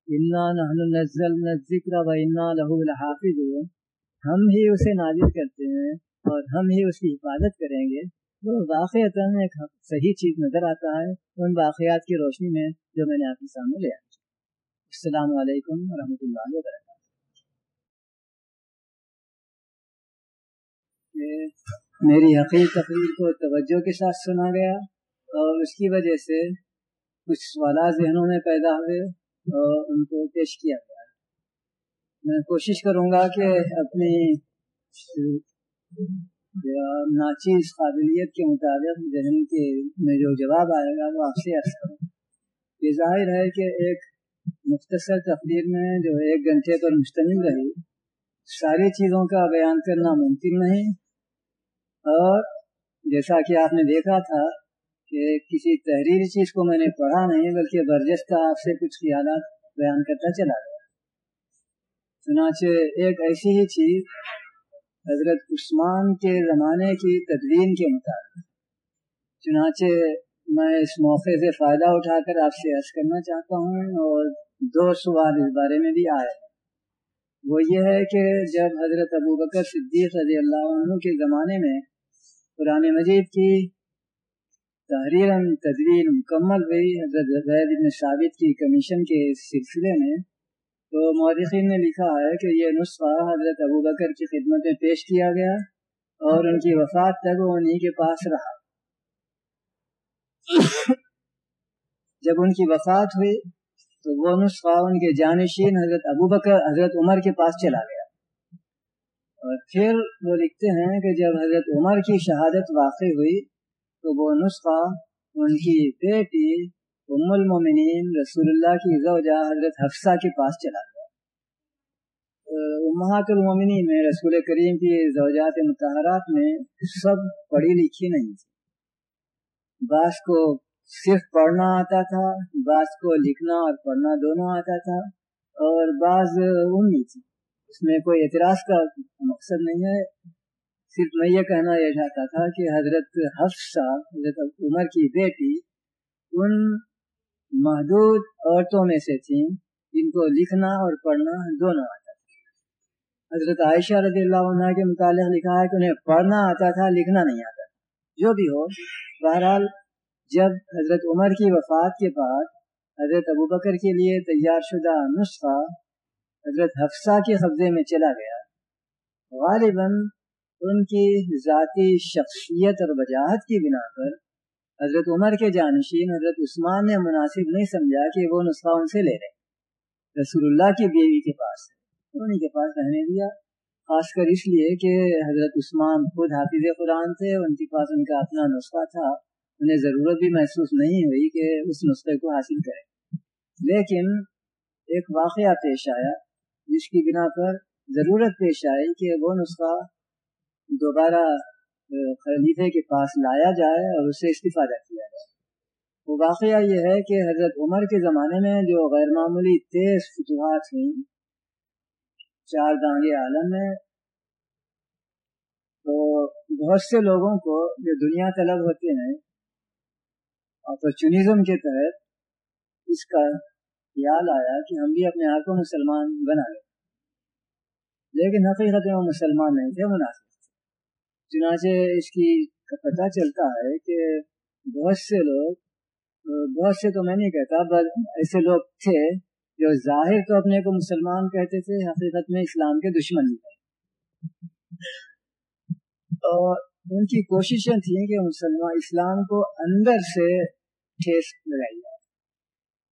انا نزل ذکر و انا لہو الحافظ ہم ہی اسے نازل کرتے ہیں اور ہم ہی اس کی حفاظت کریں گے۔ وہ واقعات ایک صحیح چیز نظر آتا ہے ان واقعات کی روشنی میں جو میں نے آپ کے سامنے لیا السلام علیکم ورحمۃ اللہ وبرکاتہ۔ میری حقیق تقریر کو توجہ کے ساتھ سنا گیا اور اس کی وجہ سے کچھ سوالات ذہنوں میں پیدا ہوئے اور ان کو پیش کیا گیا۔ میں کوشش کروں گا کہ اپنی ناچیز قابلیت کے مطابق ذہن کے میں جو جواب آئے گا وہ آپ سے عرض کروں۔ یہ ظاہر ہے کہ ایک مختصر تقریر میں جو ایک گھنٹے پر مشتمل رہی، ساری چیزوں کا بیان کرنا ممکن نہیں۔ اور جیسا کہ آپ نے دیکھا تھا کہ کسی تحریری چیز کو میں نے پڑھا نہیں، بلکہ برجستہ آپ سے کچھ خیالات بیان کرتا چلا گیا۔ چنانچہ ایک ایسی ہی چیز حضرت عثمان کے زمانے کی تدوین کے مطابق۔ چنانچہ میں اس موقع سے فائدہ اٹھا کر آپ سے عرض کرنا چاہتا ہوں اور دو سوال اس بارے میں بھی آئے۔ وہ یہ ہے کہ جب حضرت ابو بکر صدیق رضی اللہ عنہ کے زمانے میں قرآن مجید کی تحریر تدوین مکمل ہوئی، حضرت زید بن ثابت کی کمیشن کے سلسلے میں۔ تو مورخین نے لکھا ہے کہ یہ نسخہ حضرت ابو بکر کی خدمت میں پیش کیا گیا اور ان کی وفات تک وہ انہیں کے پاس رہا۔ جب ان کی وفات ہوئی تو وہ نسخہ ان کے جانشین حضرت ابو بکر، حضرت عمر کے پاس چلا گیا۔ اور پھر وہ لکھتے ہیں کہ جب حضرت عمر کی شہادت واقع ہوئی تو وہ نسخہ ان کی بیٹی ام المومنین رسول اللہ کی زوجہ حضرت حفصہ کے پاس چلا گیا۔ امہات المومنین میں رسول کریم کی زوجات متحرات میں سب پڑھی لکھی نہیں تھی۔ بعض کو صرف پڑھنا آتا تھا، بعض کو لکھنا اور پڑھنا دونوں آتا تھا اور بعض امی تھی۔ اس میں کوئی اعتراض کا مقصد نہیں ہے۔ صرف میں یہ کہنا یہ چاہتا تھا کہ حضرت حفصہ حضرت عمر کی بیٹی، ان محدود عورتوں میں سے تھیں۔ جن کو لکھنا اور پڑھنا دونوں آتا تھا۔ حضرت عائشہ رضی اللہ عنہ کے متعلق لکھا ہے کہ انہیں پڑھنا آتا تھا، لکھنا نہیں آتا تھا۔ جو بھی ہو، بہرحال جب حضرت عمر کی وفات کے بعد حضرت ابو بکر کے لیے تیار شدہ نسخہ حضرت حفصہ کے قبضے میں چلا گیا۔ غالباً ان کی ذاتی شخصیت اور وجاہت کی بنا پر حضرت عمر کے جانشین حضرت عثمان نے مناسب نہیں سمجھا کہ وہ نسخہ ان سے لے رہے۔ رسول اللہ کی بیوی کے پاس انہیں کے پاس رہنے دیا۔ خاص کر اس لیے کہ حضرت عثمان خود حافظ قرآن تھے۔ ان کے پاس ان کا اپنا نسخہ تھا۔ انہیں ضرورت بھی محسوس نہیں ہوئی کہ اس نسخے کو حاصل کرے لیکن ایک واقعہ پیش آیا۔ جس کی بنا پر ضرورت پیش آئی کہ وہ نسخہ دوبارہ خلیفے کے پاس لایا جائے اور اسے استفادہ کیا جائے۔ وہ واقعہ یہ ہے کہ حضرت عمر کے زمانے میں جو غیر معمولی تیز فتوحات ہوئیں، چار دانگے عالم میں تو بہت سے لوگوں کو جو دنیا طلب ہوتے ہیں اپرچونزم کے تحت اس کا خیال آیا کہ ہم بھی اپنے آپ کو مسلمان بنا لیں لیکن حقیقت میں وہ مسلمان نہیں تھے مناسب چنانچہ اس کی پتہ چلتا ہے کہ بہت سے لوگ، بہت سے تو میں نہیں کہتا بس ایسے لوگ تھے جو ظاہر تو اپنے کو مسلمان کہتے تھے، حقیقت میں اسلام کے دشمن تھے۔ اور ان کی کوششیں تھیں کہ مسلمان، اسلام کو اندر سے ٹھیس لگائی جائے۔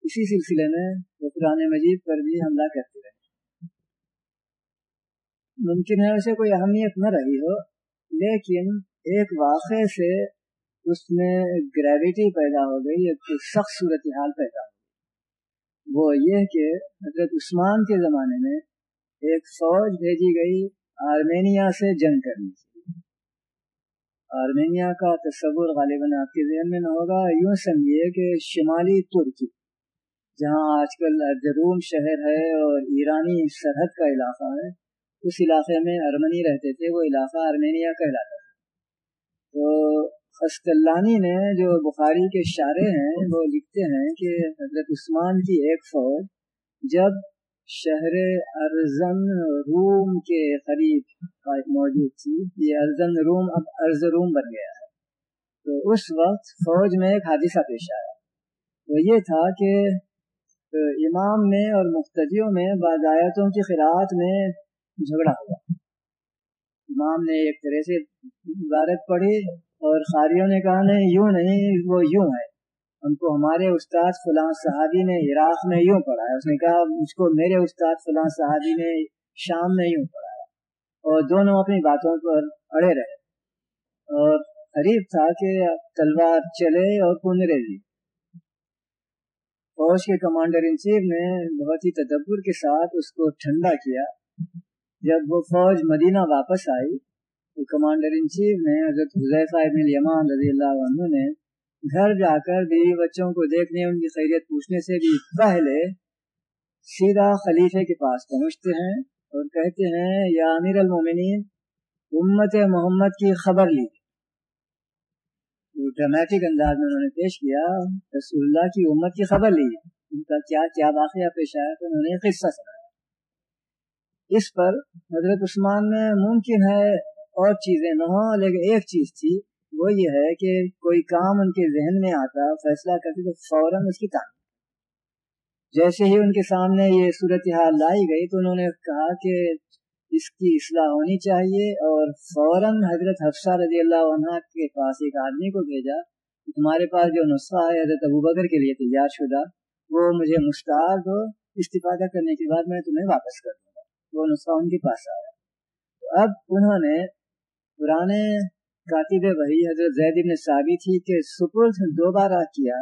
اسی سلسلے میں وہ قرآن مجید پر بھی حملہ کرتے رہے۔ ممکن ہے اسے کوئی اہمیت نہ رہی ہو، لیکن ایک واقعے سے اس میں گریوٹی پیدا ہو گئی، ایک سخت صورتحال پیدا ہو گئی۔ وہ یہ کہ حضرت عثمان کے زمانے میں ایک فوج بھیجی گئی آرمینیا سے جنگ کرنے کے آرمینیا کا تصور غالباً آپ کے ذہن میں نہ ہوگا، یوں سمجھیے کہ شمالی ترکی۔ جہاں آج کل ارجروم شہر ہے اور ایرانی سرحد کا علاقہ ہے، اس علاقے میں ارمنی رہتے تھے، وہ علاقہ ارمینیا کہلاتا تھا۔ تو خستلانی نے جو بخاری کے اشارے ہیں، وہ لکھتے ہیں کہ حضرت عثمان کی ایک فوج جب شہر ارزن روم کے قریب موجود تھی، یہ ارزن روم اب ارز روم بن گیا ہے۔ تو اس وقت فوج میں ایک حادثہ پیش آیا۔ وہ یہ تھا کہ امام میں اور مختلفوں میں باضایتوں کی خراعت میں جھگڑا ہوا۔ امام نے ایک طرح سے عبارت پڑھی اور خاریوں نے کہا، نہیں، یوں نہیں، وہ یوں ہے۔ ان کو ہمارے استاد فلاں صحابی نے عراق میں یوں پڑھایا۔ اس نے کہا مجھ کو میرے استاد فلاں صحابی نے شام میں یوں پڑھایا۔ اور دونوں اپنی باتوں پر اڑے رہے۔ اور قریب تھا کہ تلوار چلے اور کنرے لی فوج کے کمانڈر ان چیف نے بہت ہی تدبر کے ساتھ اس کو ٹھنڈا کیا۔ جب وہ فوج مدینہ واپس آئی، تو کمانڈر ان چیف نے حضرت حضیفہ ابن الیمان رضی اللہ عنہ نے گھر جا کر بیوی بچوں کو دیکھنے، ان کی خیریت پوچھنے سے بھی پہلے سیدھا خلیفے کے پاس پہنچتے ہیں اور کہتے ہیں، یا امیر المومنین، امت محمد کی خبر لی ڈرامیٹک انداز میں انہوں نے پیش کیا، رسول اللہ کی امت کی خبر لی۔ ان کا کیا کیا واقعہ پیش آیا تو انہوں نے قصہ سنایا۔ اس پر حضرت عثمان میں ممکن ہے اور چیزیں نہ ہوں، لیکن ایک چیز تھی، وہ یہ ہے کہ کوئی کام ان کے ذہن میں آتا، فیصلہ کرتے تو فوراً اس کی تعمیر۔ جیسے ہی ان کے سامنے یہ صورتحال لائی گئی تو انہوں نے کہا کہ اس کی اصلاح ہونی چاہیے اور فوراً حضرت حفصہ رضی اللہ عنہ کے پاس ایک آدمی کو بھیجا کہ تمہارے پاس جو نسخہ ہے حضرت ابو بکر کے لیے تیار شدہ، وہ مجھے مشتاق دو استفادہ کرنے کے بعد میں تمہیں واپس کر دوں گا۔ وہ نسخہ ان کے پاس آیا۔ تو اب انہوں نے پرانے کاتب وہی حضرت زید بن ثابت تھی کہ سپرد دوبارہ کیا،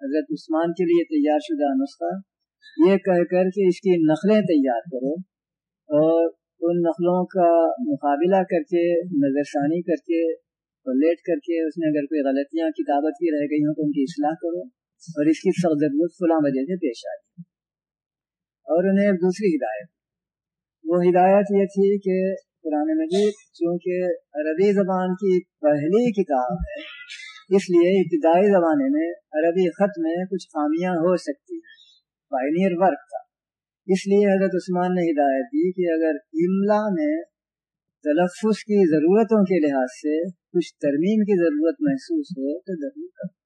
حضرت عثمان کے لیے تیار شدہ نسخہ، یہ کہہ کر کہ اس کی نقلیں تیار کرو اور ان نقلوں کا مقابلہ کر کے نظر ثانی کر کے اور لیٹ کر کے اس میں اگر کوئی غلطیاں، کتابت کی رہ گئی ہوں تو ان کی اصلاح کرو اور اس کی سخت ضرورت فلاں وجہ سے پیش آئی اور انہیں ایک دوسری ہدایت۔ وہ ہدایت یہ تھی کہ قرآن مجید، چونکہ عربی زبان کی پہلی کتاب ہے، اس لیے ابتدائی زمانے میں عربی خط میں کچھ خامیاں ہو سکتی ہیں۔ پائنیئر ورک تھا۔ اس لیے حضرت عثمان نے ہدایت دی کہ اگر املا میں تلفظ کی ضرورتوں کے لحاظ سے کچھ ترمیم کی ضرورت محسوس ہو تو ضرور کر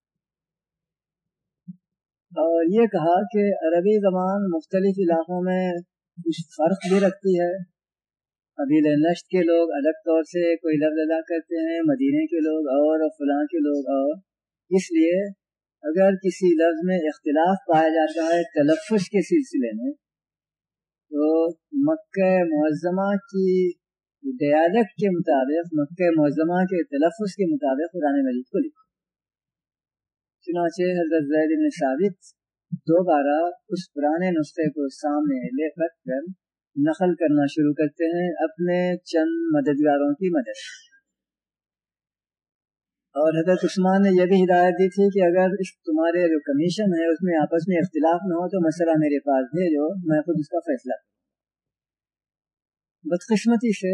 اور یہ کہا کہ عربی زبان مختلف علاقوں میں کچھ فرق بھی رکھتی ہے۔ قبیل نشت کے لوگ الگ طور سے کوئی لفظ ادا کرتے ہیں مدینے کے لوگ اور فلاں کے لوگ اور۔ اس لیے اگر کسی لفظ میں اختلاف پایا جاتا ہے تلفظ کے سلسلے میں تو مکہ معظمہ کی ڈیالکٹ کے مطابق، مکہ معظمہ کے تلفظ کے مطابق قرآن مجید کو لکھو۔ چنانچہ حضرت زید بن ثابت دوبارہ اس پرانے نسخے کو سامنے لے رکھ کر نقل کرنا شروع کرتے ہیں اپنے چند مددگاروں کی مدد۔ اور حضرت عثمان نے یہ بھی ہدایت دی تھی کہ اگر تمہارے جو کمیشن ہے، اس میں آپس میں اختلاف نہ ہو، تو مسئلہ میرے پاس بھیجو، میں خود اس کا فیصلہ کروں بدقسمتی سے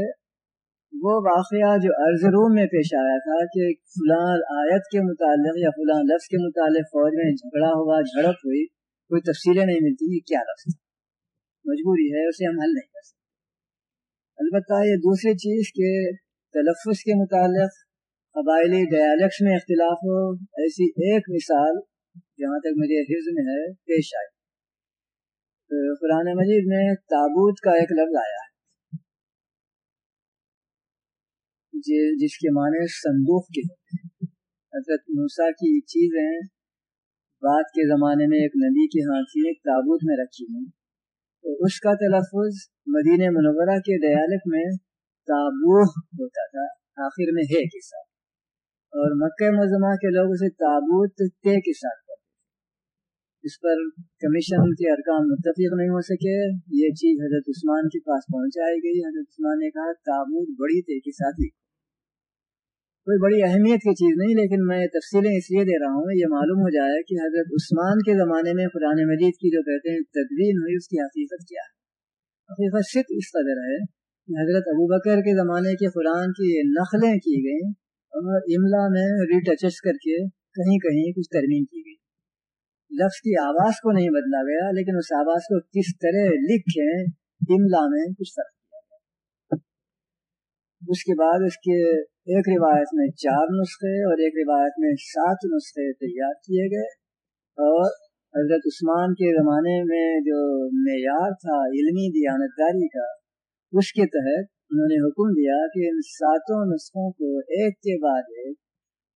وہ واقعہ جو عرض روم میں پیش آیا تھا کہ فلاں آیت کے متعلق یا فلاں لفظ کے متعلق فوج میں جھگڑا ہوا، جھڑپ ہوئی، کوئی تفصیلیں نہیں ملتی کہ کیا لفظ تھا مجبوری ہے، اسے ہم حل نہیں کر سکتے۔ البتہ یہ دوسری چیز کہ تلفظ کے متعلق قبائلی ڈیالکٹس میں اختلاف ہو، ایسی ایک مثال جہاں تک مجھے حفظ میں ہے، پیش آئی۔ قرآن مجید میں تابوت کا ایک لفظ آیا ہے۔ جی، جس کے معنی صندوق کے ہوتے ہیں۔ حضرت موسیٰ کی چیزیں بعد کے زمانے میں ایک نبی کے ہاتھ سے ایک تابوت میں رکھی ہوئی تو اس کا تلفظ مدینہ منورہ کے دیالت میں تابوح ہوتا تھا، آخر میں ہے کے ساتھ۔ اور مکہ مزمہ کے لوگ اسے تابوت تے کے ساتھ پڑھتے اس پر کمیشن کے ارکان متفق نہیں ہو سکے۔ یہ چیز حضرت عثمان کے پاس پہنچائی گئی۔ حضرت عثمان نے کہا، تابوت بڑی تے کے ساتھ لکھو۔ کوئی بڑی اہمیت کی چیز نہیں، لیکن میں تفصیلیں اس لیے دے رہا ہوں، یہ معلوم ہو جائے کہ حضرت عثمان کے زمانے میں قرآن مجید کی جو کہتے ہیں تدوین ہوئی، اس کی حقیقت کیا ہے؟ حقیقت صرف اس قدر ہے کہ حضرت ابو بکر کے زمانے کے قرآن کی نقلیں کی گئیں املا میں ریٹچس کر کے کہیں کہیں کچھ ترمیم کی گئی۔ لفظ کی آواز کو نہیں بدلا گیا، لیکن اس آواز کو کس طرح لکھیں املا میں کچھ فرق اس کے بعد اس کے ایک روایت میں چار نسخے اور ایک روایت میں سات نسخے تیار کیے گئے۔ اور حضرت عثمان کے زمانے میں جو معیار تھا، علمی دیانتداری کا، اس کے تحت انہوں نے حکم دیا کہ ان ساتوں نسخوں کو ایک کے بعد ایک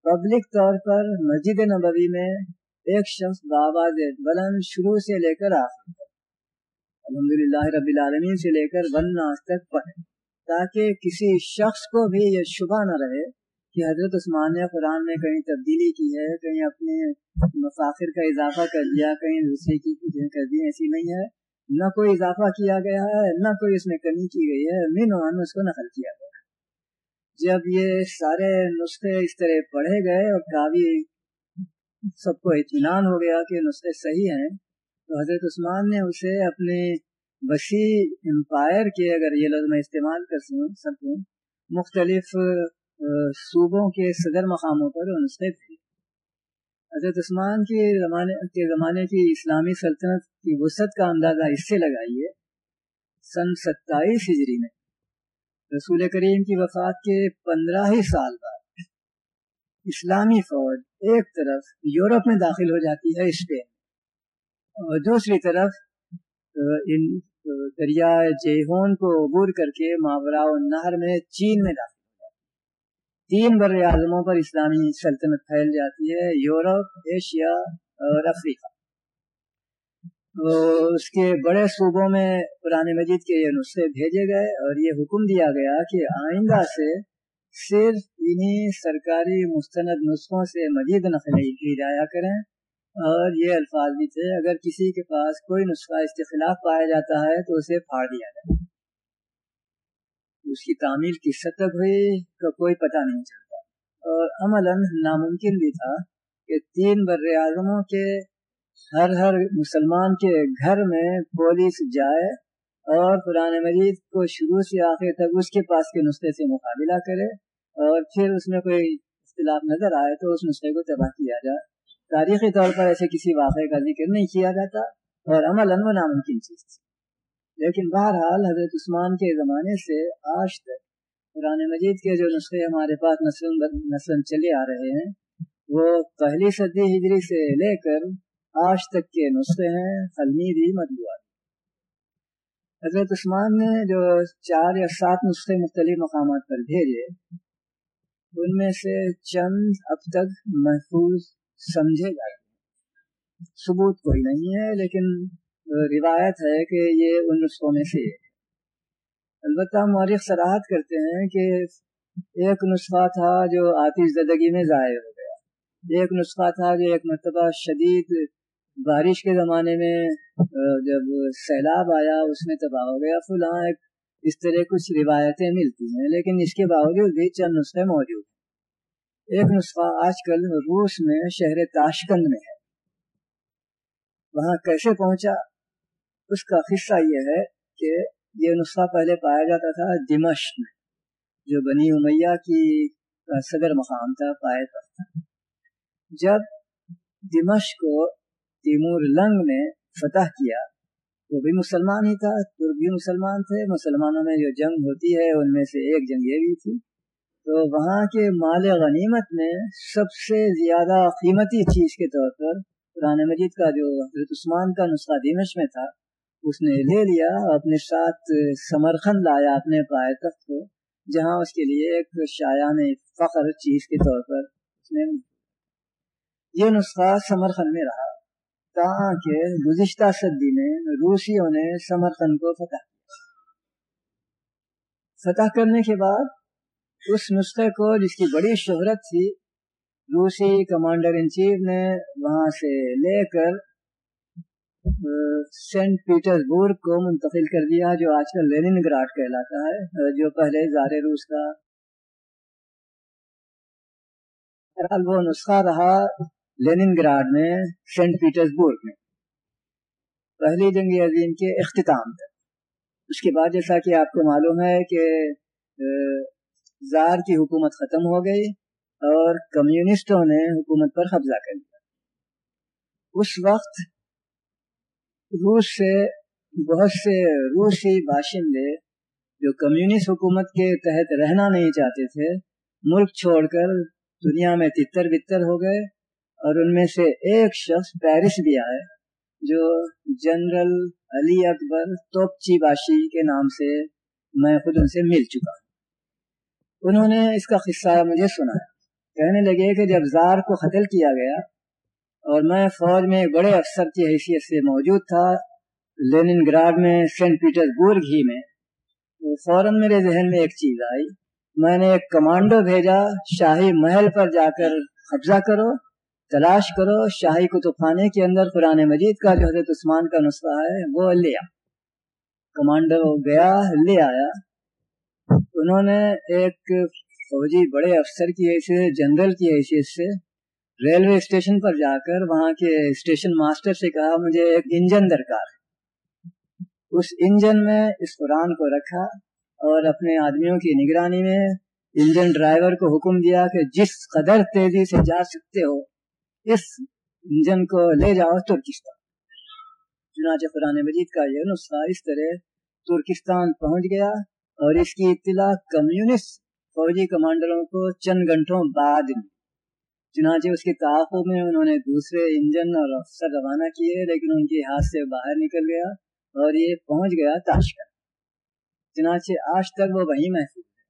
پبلک طور پر مسجد نبوی میں ایک شخص باباز بلند شروع سے لے کر آخر تک الحمد للہ رب العالمین سے لے کر ون ناس تک پڑھے تاکہ کسی شخص کو بھی یہ شبہ نہ رہے کہ حضرت عثمان نے قرآن میں کہیں تبدیلی کی ہے، کہیں اپنے مفاخر کا اضافہ کر دیا کہیں دوسرے کی کر دی، ایسی نہیں ہے۔ نہ کوئی اضافہ کیا گیا ہے، نہ کوئی اس میں کمی کی گئی ہے۔ مین وان اس کو نقل کیا گیا۔ جب یہ سارے نسخے اس طرح پڑھے گئے اور کافی سب کو اطمینان ہو گیا کہ نسخے صحیح ہیں، تو حضرت عثمان نے اسے اپنے وسیع امپائر کے اگر یہ لفظ میں استعمال کر سکوں مختلف صوبوں کے صدر مقاموں پر وہ نسخے تھے حضرت عثمان کے زمانے کے زمانے کی اسلامی سلطنت کی وسعت کا اندازہ اس سے لگائیے۔ سن ستائیس ہجری میں رسول کریم کی وفات کے پندرہ ہی سال بعد اسلامی فوج ایک طرف یورپ میں داخل ہو جاتی ہے، اسپین اور دوسری طرف ان دریا جیہون کو عبور کر کے ماورا نہر میں چین میں داخل تین بر اعظموں پر اسلامی سلطنت پھیل جاتی ہے، یورپ، ایشیا اور افریقہ۔ اس کے بڑے صوبوں میں قرآن مجید کے یہ نسخے بھیجے گئے اور یہ حکم دیا گیا کہ آئندہ سے صرف انہیں سرکاری مستند نسخوں سے مزید نقل کی جایا کریں۔ اور یہ الفاظ بھی تھے، اگر کسی کے پاس کوئی نسخہ اس کے خلاف پایا جاتا ہے تو اسے پھاڑ دیا جائے۔ اس کی تعمیر کس حد تک ہوئی کا کوئی پتہ نہیں چلتا۔ اور عملاً ناممکن بھی تھا کہ تین بر اعظموں کے ہر ہر مسلمان کے گھر میں پولیس جائے اور قرآن مجید کو شروع سے آخر تک اس کے پاس کے نسخے سے مقابلہ کرے اور پھر اس میں کوئی اختلاف نظر آئے تو اس نسخے کو تباہ کیا جائے۔ تاریخی طور پر ایسے کسی واقعے کا ذکر نہیں کیا جاتا اور عمل و ناممکن چیز تھی۔ لیکن بہرحال حضرت عثمان کے زمانے سے آج تک قرآن مجید کے جو نسخے ہمارے پاس نسل نسل چلے آ رہے ہیں، وہ پہلی صدی ہجری سے لے کر آج تک کے نسخے ہیں خلمیری مطبوعات حضرت عثمان نے جو چار یا سات نسخے مختلف مقامات پر بھیجے، ان میں سے چند اب تک محفوظ سمجھے جاتے ہیں۔ ثبوت کوئی نہیں ہے، لیکن روایت ہے کہ یہ ان نسخوں میں سے البتہ مورخ سراحت کرتے ہیں کہ ایک نسخہ تھا جو آتش زدگی میں ضائع ہو گیا۔ ایک نسخہ تھا جو ایک مرتبہ شدید بارش کے زمانے میں جب سیلاب آیا، اس میں تباہ ہو گیا۔ فلاں ایک اس طرح کچھ روایتیں ملتی ہیں، لیکن اس کے باوجود بھی چند نسخے موجود ہیں۔ ایک نسخہ آج کل روس میں، شہر تاشکند میں ہے۔ وہاں کیسے پہنچا؟ اس کا قصہ یہ ہے کہ یہ نسخہ پہلے پایا جاتا تھا دمشق میں، جو بنی امیہ کی صدر مقام تھا پائے تھا۔ جب دمشق کو تیمور لنگ نے فتح کیا، وہ بھی مسلمان ہی تھا، ترک بھی مسلمان تھے۔ مسلمانوں میں جو جنگ ہوتی ہے، ان میں سے ایک جنگ یہ بھی تھی۔ تو وہاں کے مال غنیمت میں سب سے زیادہ قیمتی چیز کے طور پر قرآن مجید کا جو حضرت عثمان کا نسخہ دیمش میں تھا اس نے لے لیا، اپنے ساتھ سمرخن لایا اپنے پائے تخت کو، جہاں اس کے لیے ایک شایان فخر چیز کے طور پر اس نے یہ نسخہ سمرخن میں رہا کہ گزشتہ صدی میں روسیوں نے سمرقند کو فتح کیا۔ فتح کرنے کے بعد اس نسخے کو، جس کی بڑی شہرت تھی، روسی کمانڈر ان چیف نے وہاں سے لے کر سینٹ پیٹرز برگ کو منتقل کر دیا جو آج کل لینن گراٹ کہلاتا ہے، جو پہلے زار روس کا وہ نسخہ رہا لینن گراڈ میں، سینٹ پیٹرز میں۔ پہلی جنگ عظیم کے اختتام تک۔ اس کے بعد جیسا کہ آپ کو معلوم ہے کہ زار کی حکومت ختم ہو گئی اور کمیونسٹوں نے حکومت پر قبضہ کر لیا اس وقت روس سے، بہت سے روسی باشندے جو کمیونسٹ حکومت کے تحت رہنا نہیں چاہتے تھے، ملک چھوڑ کر دنیا میں تتر بتر ہو گئے اور ان میں سے ایک شخص پیرس بھی آئے جو جنرل علی اکبر توپچی باشی کے نام سے میں خود ان سے مل چکا انہوں نے اس کا قصہ مجھے سنا کہنے لگے کہ جب زار کو قتل کیا گیا اور میں فوج میں ایک بڑے افسر کی حیثیت سے موجود تھا لینن گراڈ میں، سینٹ پیٹرز برگ ہی میں۔ تو فوراً میرے ذہن میں ایک چیز آئی۔ میں نے ایک کمانڈو بھیجا، شاہی محل پر جا کر قبضہ کرو، تلاش کرو، شاہی کتب خانے کے اندر قرآن مجید کا جو حضرت عثمان کا نسخہ ہے، وہ لیا کمانڈر گیا، لے آیا۔ انہوں نے ایک فوجی بڑے افسر کی حیثیت جنرل کی حیثیت سے ریلوے اسٹیشن پر جا کر وہاں کے اسٹیشن ماسٹر سے کہا، مجھے ایک انجن درکار ہے۔ اس انجن میں اس قرآن کو رکھا اور اپنے آدمیوں کی نگرانی میں انجن ڈرائیور کو حکم دیا کہ جس قدر تیزی سے جا سکتے ہو، اس انجن کو لے جاؤ ترکستان۔ چنانچہ قرآن مجید کا یہ نسخہ اس طرح ترکستان پہنچ گیا اور اس کی اطلاع کمیونسٹ فوجی کمانڈروں کو چند گھنٹوں بعد چنانچہ اس کے تعاقب میں انہوں نے دوسرے انجن اور افسر روانہ کیے لیکن ان کے ہاتھ سے باہر نکل گیا اور یہ پہنچ گیا تاشکن چنانچہ آج تک وہ وہیں محفوظ ہے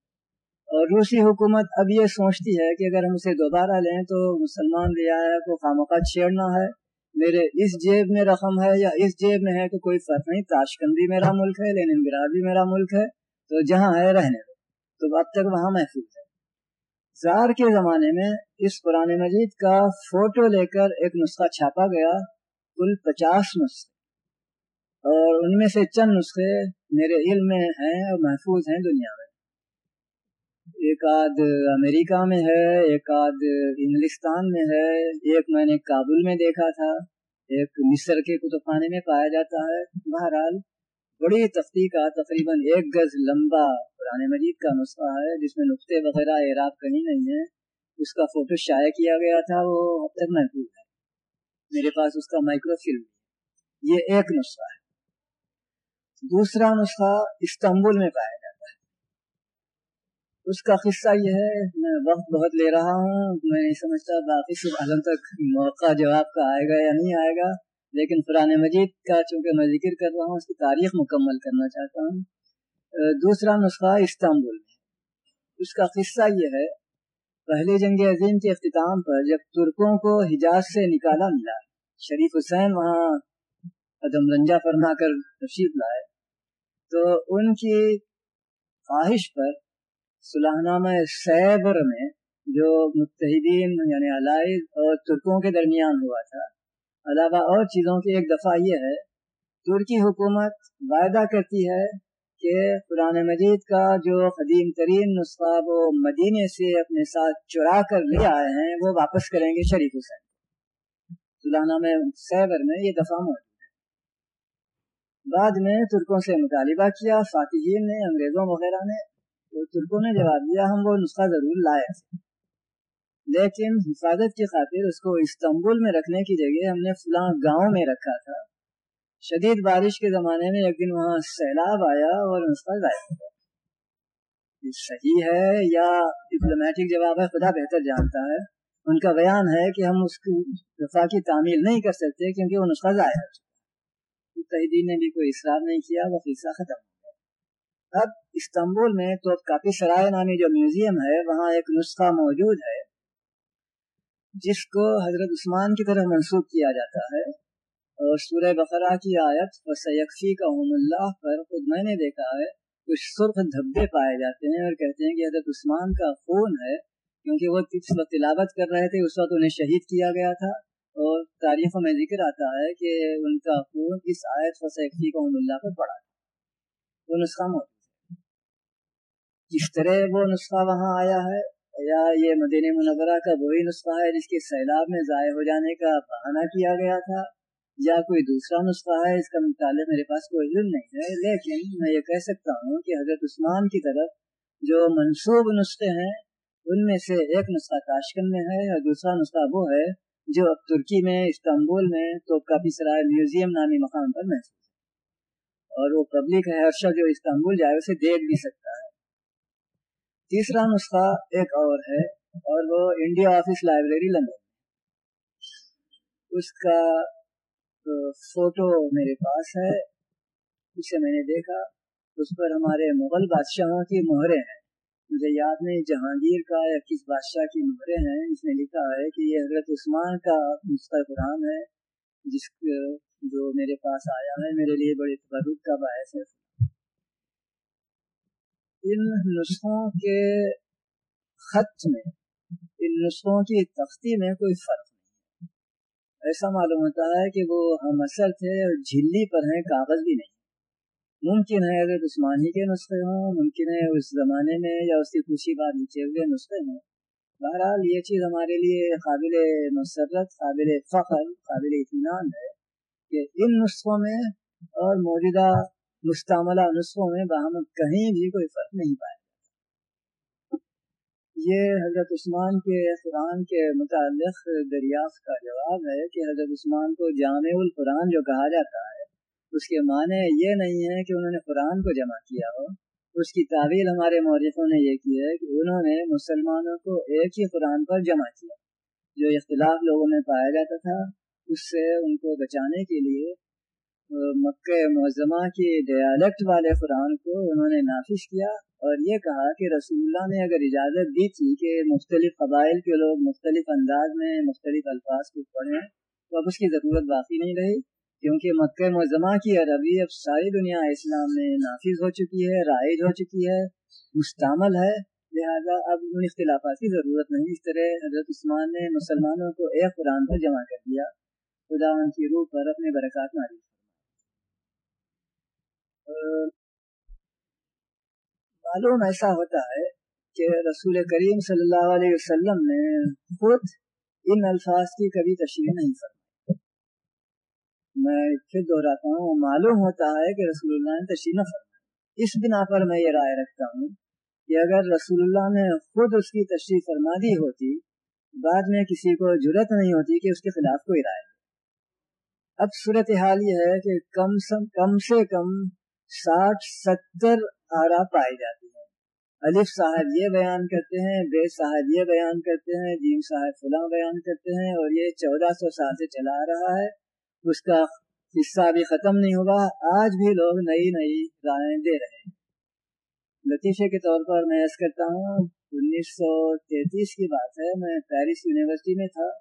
اور روسی حکومت اب یہ سوچتی ہے کہ اگر ہم اسے دوبارہ لیں تو مسلمان رعایا کو خاموقہ چھیڑنا ہے۔ میرے اس جیب میں رقم ہے یا اس جیب میں ہے تو کوئی فرق نہیں۔ تاشکند بھی میرا ملک ہے لیکن گراد بھی میرا ملک ہے، تو جہاں ہے رہنے دو۔ تو اب تک وہاں محفوظ ہے زار کے زمانے میں اس پرانے مجید کا فوٹو لے کر ایک نسخہ چھاپا گیا، کل پچاس نسخے۔ اور ان میں سے چند نسخے میرے علم میں ہیں اور محفوظ ہیں دنیا میں۔ ایک آدھ امریکہ میں ہے، ایک آدھ انگلستان میں ہے، ایک میں نے کابل میں دیکھا تھا، ایک مصر کے کتب خانے میں پایا جاتا ہے۔ بہرحال بڑی تختی کا تقریباً ایک گز لمبا قرآن مجید کا نسخہ ہے، جس میں نقطے وغیرہ اعراب کہیں نہیں ہے اس کا فوٹو شائع کیا گیا تھا، وہ اب تک محفوظ ہے۔ میرے پاس اس کا مائکرو فلم یہ ایک نسخہ ہے۔ دوسرا نسخہ استنبول میں پایا جاتا ہے۔ اس کا قصہ یہ ہے، میں وقت بہت لے رہا ہوں، میں نہیں سمجھتا باقی صبح عالم تک موقع جواب کا آئے گا یا نہیں آئے گا۔ لیکن قرآن مجید کا چونکہ میں ذکر کر رہا ہوں، اس کی تاریخ مکمل کرنا چاہتا ہوں۔ دوسرا نسخہ استنبول میں اس کا قصہ یہ ہے، پہلے جنگ عظیم کے اختتام پر جب ترکوں کو حجاز سے نکالا ملا، شریف حسین وہاں عدم رنجا فرما کر تشریف لائے، تو ان کی خواہش پر صلاح سیبر میں جو متحدین یعنی علائد اور ترکوں کے درمیان ہوا تھا علاوہ اور چیزوں کی ایک دفعہ یہ ہے، ترکی حکومت وعدہ کرتی ہے کہ قرآن مجید کا جو قدیم ترین نسخہ وہ مدینے سے اپنے ساتھ چرا کر لے آئے ہیں، وہ واپس کریں گے شریف حسین۔ سلانہ میں سیور میں یہ دفعہ موجود ہے۔ بعد میں ترکوں سے مطالبہ کیا، فاتحین نے، انگریزوں وغیرہ نے، تو ترکوں نے جواب دیا، ہم وہ نسخہ ضرور لائے۔ لیکن حفاظت کی خاطر اس کو استنبول میں رکھنے کی جگہ ہم نے فلاں گاؤں میں رکھا تھا۔ شدید بارش کے زمانے میں ایک دن وہاں سیلاب آیا اور اس کا ضائع صحیح ہے یا ڈپلومیٹک جواب ہے؟ خدا بہتر جانتا ہے۔ ان کا بیان ہے کہ ہم اس کی وفا کی تعمیل نہیں کر سکتے کیونکہ وہ نسخہ ضائع ہو تحدین نے بھی کوئی اصرار نہیں کیا، وہ قصہ ختم ہو گیا۔ اب استنبول میں تو کافی سرائے نامی جو میوزیم ہے، وہاں ایک نسخہ موجود ہے۔ جس کو حضرت عثمان کی طرح منسوخ کیا جاتا ہے اور سورہ بقرہ کی آیت سیکفی کا اللہ پر خود میں نے دیکھا ہے کچھ سرخ دھبے پائے جاتے ہیں اور کہتے ہیں کہ حضرت عثمان کا خون ہے کیونکہ وہ کس وقت تلاوت کر رہے تھے اس وقت انہیں شہید کیا گیا تھا اور تاریخوں میں ذکر آتا ہے کہ ان کا خون اس آیت سیکفی کا اللہ پر پڑا۔ تھا وہ نسخہ موجود ہے۔ کس طرح وہ نسخہ وہاں آیا ہے؟ یا یہ مدینہ منورہ کا وہی نسخہ ہے جس کے سیلاب میں ضائع ہو جانے کا بہانہ کیا گیا تھا، یا کوئی دوسرا نسخہ ہے اس کا مطالعہ میرے پاس کوئی علم نہیں ہے، لیکن میں یہ کہہ سکتا ہوں کہ حضرت عثمان کی طرف جو منصوب نسخے ہیں، ان میں سے ایک نسخہ تاشکن میں ہے اور دوسرا نسخہ وہ ہے جو اب ترکی میں، استنبول میں تو کافی سرائے میوزیم نامی مقام پر محسوس ہے۔ اور وہ پبلک ہے، ہر شخص جو استنبول جائے اسے دیکھ بھی سکتا ہے۔ تیسرا نسخہ ایک اور ہے اور وہ انڈیا آفس لائبریری لندن اس کا فوٹو میرے پاس ہے، اسے میں نے دیکھا۔ اس پر ہمارے مغل بادشاہوں کی مہریں ہیں۔ مجھے یاد نہیں جہانگیر کا یا کس بادشاہ کی مہریں ہیں۔ اس نے لکھا ہے کہ یہ حضرت عثمان کا نسخہ قرآن ہے، جس جو میرے پاس آیا ہے، میرے لیے بڑے تبرک کا باعث ہے۔ ان نسخوں کے خط میں، ان نسخوں کی تختی میں کوئی فرق نہیں ایسا معلوم ہوتا ہے کہ وہ ہم اثر تھے اور جھلی پر ہیں، کاغذ بھی نہیں۔ ممکن ہے اگر عثمانی کے نسخے ہوں، ممکن ہے اس زمانے میں یا اس کی خوشی بات نیچے ہوئے نسخے ہوں۔ بہرحال یہ چیز ہمارے لیے قابل مسرت، قابل فخر، قابل اطمینان ہے کہ ان نسخوں میں اور موجودہ مستعملہ نسخوں میں باہم کہیں بھی کوئی فرق نہیں پائے یہ حضرت عثمان کے قرآن کے متعلق دریافت کا جواب ہے کہ حضرت عثمان کو جامع القرآن جو کہا جاتا ہے، اس کے معنی یہ نہیں ہے کہ انہوں نے قرآن کو جمع کیا ہو۔ اس کی تعویل ہمارے مورخوں نے یہ کی ہے کہ انہوں نے مسلمانوں کو ایک ہی قرآن پر جمع کیا۔ جو اختلاف لوگوں میں پایا جاتا تھا، اس سے ان کو بچانے کے لیے مکہ معظمہ کی ڈیالکٹ والے قرآن کو انہوں نے نافذ کیا اور یہ کہا کہ رسول اللہ نے اگر اجازت دی تھی کہ مختلف قبائل کے لوگ مختلف انداز میں مختلف الفاظ کو پڑھیں، تو اب اس کی ضرورت باقی نہیں رہی۔ کیونکہ مکہ معظمہ کی عربی اب ساری دنیا اسلام میں نافذ ہو چکی ہے، رائج ہو چکی ہے، مستعمل ہے۔ لہذا اب ان اختلافات کی ضرورت نہیں۔ اس طرح حضرت عثمان نے مسلمانوں کو ایک قرآن پر جمع کر دیا، خدا ان کی روح پر اپنے برکات ماری معلوم ایسا ہوتا ہے کہ رسول کریم صلی اللہ علیہ وسلم نے خود ان الفاظ کی کبھی تشریح نہیں فرمائی۔ میں پھر دہراتا ہوں، معلوم ہوتا ہے کہ رسول اللہ نے تشریح نہ فرمائی۔ اس بنا پر میں یہ رائے رکھتا ہوں کہ اگر رسول اللہ نے خود اس کی تشریح فرما دی ہوتی، بعد میں کسی کو جرت نہیں ہوتی کہ اس کے خلاف کوئی رائے اب صورت حال یہ ہے کہ کم کم سے کم ساٹھ ستر آرا پائی جاتی ہے الف صاحب یہ بیان کرتے ہیں، بے صاحب یہ بیان کرتے ہیں، جیم صاحب فلاں بیان کرتے ہیں اور یہ چودہ سو سال سے چلا رہا ہے۔ اس کا حصہ بھی ختم نہیں ہوگا۔ آج بھی لوگ نئی نئی رائے دے رہے ہیں۔ لطیفے کے طور پر میں ایس کرتا ہوں، انیس سو تینتیس کی بات ہے، میں پیرس یونیورسٹی میں تھا۔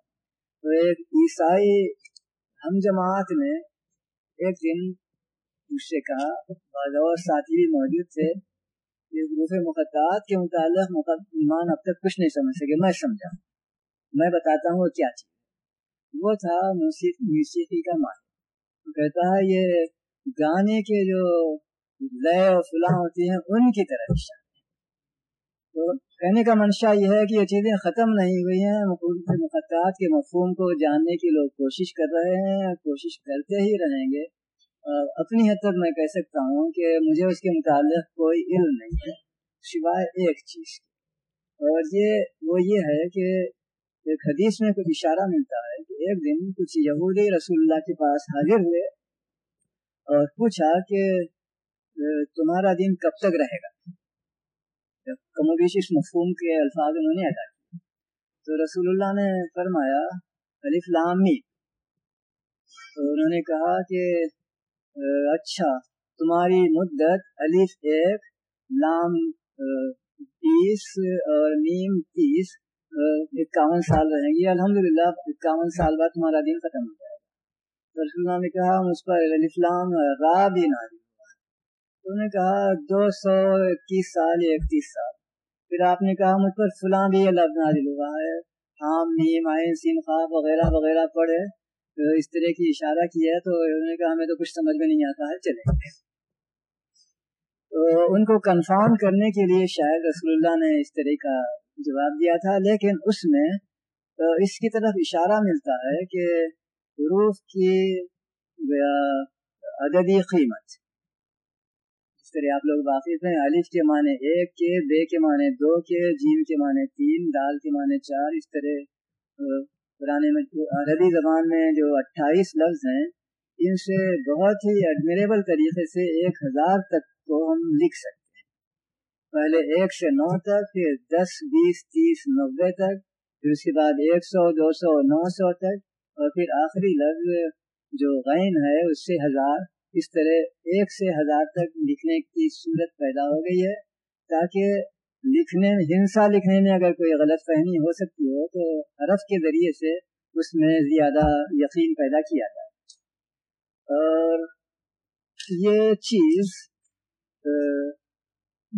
تو ایک عیسائی ہم جماعت میں ایک دن مجھ سے کہا بعض اور ساتھی بھی موجود تھے۔ کہ حروف مقطعات کے متعلق ایمان اب تک کچھ نہیں سمجھ سکے۔ میں سمجھا میں بتاتا ہوں وہ کیا چیز وہ تھا موسیقی کا ماہر کہتا ہے یہ گانے کے جو لیے اور فلاں ہوتی ہیں، ان کی طرح نشان تو کہنے کا منشا یہ ہے کہ یہ چیزیں ختم نہیں ہوئی ہیں۔ مقطعات کے مفہوم کو جاننے کی لوگ کوشش کر رہے ہیں کوشش کرتے ہی رہیں گے۔ اپنی حد تک میں کہہ سکتا ہوں کہ مجھے اس کے متعلق کوئی علم نہیں ہے، سوائے ایک چیز اور یہ، وہ یہ ہے کہ ایک حدیث میں کچھ اشارہ ملتا ہے کہ ایک دن کچھ یہودی رسول اللہ کے پاس حاضر ہوئے اور پوچھا کہ تمہارا دن کب تک رہے گا؟ کم و بیش اس مفہوم کے الفاظ انہوں نے ادا کیے۔ تو رسول اللہ نے فرمایا، الف لامی تو انہوں نے کہا کہ اچھا تمہاری مدت الف ایک، لام تیس اور نیم تیس اکاون سال رہیں گی الحمد للہ اکاون سال بعد تمہارا دن ختم ہو جائے گا۔ رسول اللہ نے کہا اس پر الفلام را بھی نازل ہوا انہوں نے کہا، دو سو اکیس سال یا اکتیس سال۔ پھر آپ نے کہا، مجھ پر فلاں بھی لفظ نازل ہوا ہے۔ حام، نیم آئین سین خواب وغیرہ وغیرہ پڑھے۔ اس طرح کی اشارہ کیا ہے تو انہوں نے کہا ہمیں تو کچھ سمجھ میں نہیں آتا ہے چلے۔ تو ان کو کنفرم کرنے کے لیے شاید رسول اللہ نے اس طرح کا جواب دیا تھا، لیکن اس میں اس کی طرف اشارہ ملتا ہے کہ حروف کی عددی قیمت۔ اس طرح آپ لوگ واقف ہیں، الف کے معنی ایک کے، بے کے معنی دو کے، جیم کے معنی تین، دال کے معنی چار، اس طرح قرآن عربی زبان میں جو اٹھائیس لفظ ہیں، ان سے بہت ہی ایڈمیریبل طریقے سے ایک ہزار تک کو ہم لکھ سکتے ہیں۔ پہلے ایک سے نو تک، پھر دس، بیس، تیس، نوے تک، پھر اس کے بعد ایک سو، دو سو، نو سو تک، اور پھر آخری لفظ جو غین ہے، اس سے ہزار، اس طرح ایک سے ہزار تک لکھنے کی صورت پیدا ہو گئی ہے تاکہ لکھنے ہنسا لکھنے میں اگر کوئی غلط فہمی ہو سکتی ہو، تو حرف کے ذریعے سے اس میں زیادہ یقین پیدا کیا جائے۔ اور یہ چیز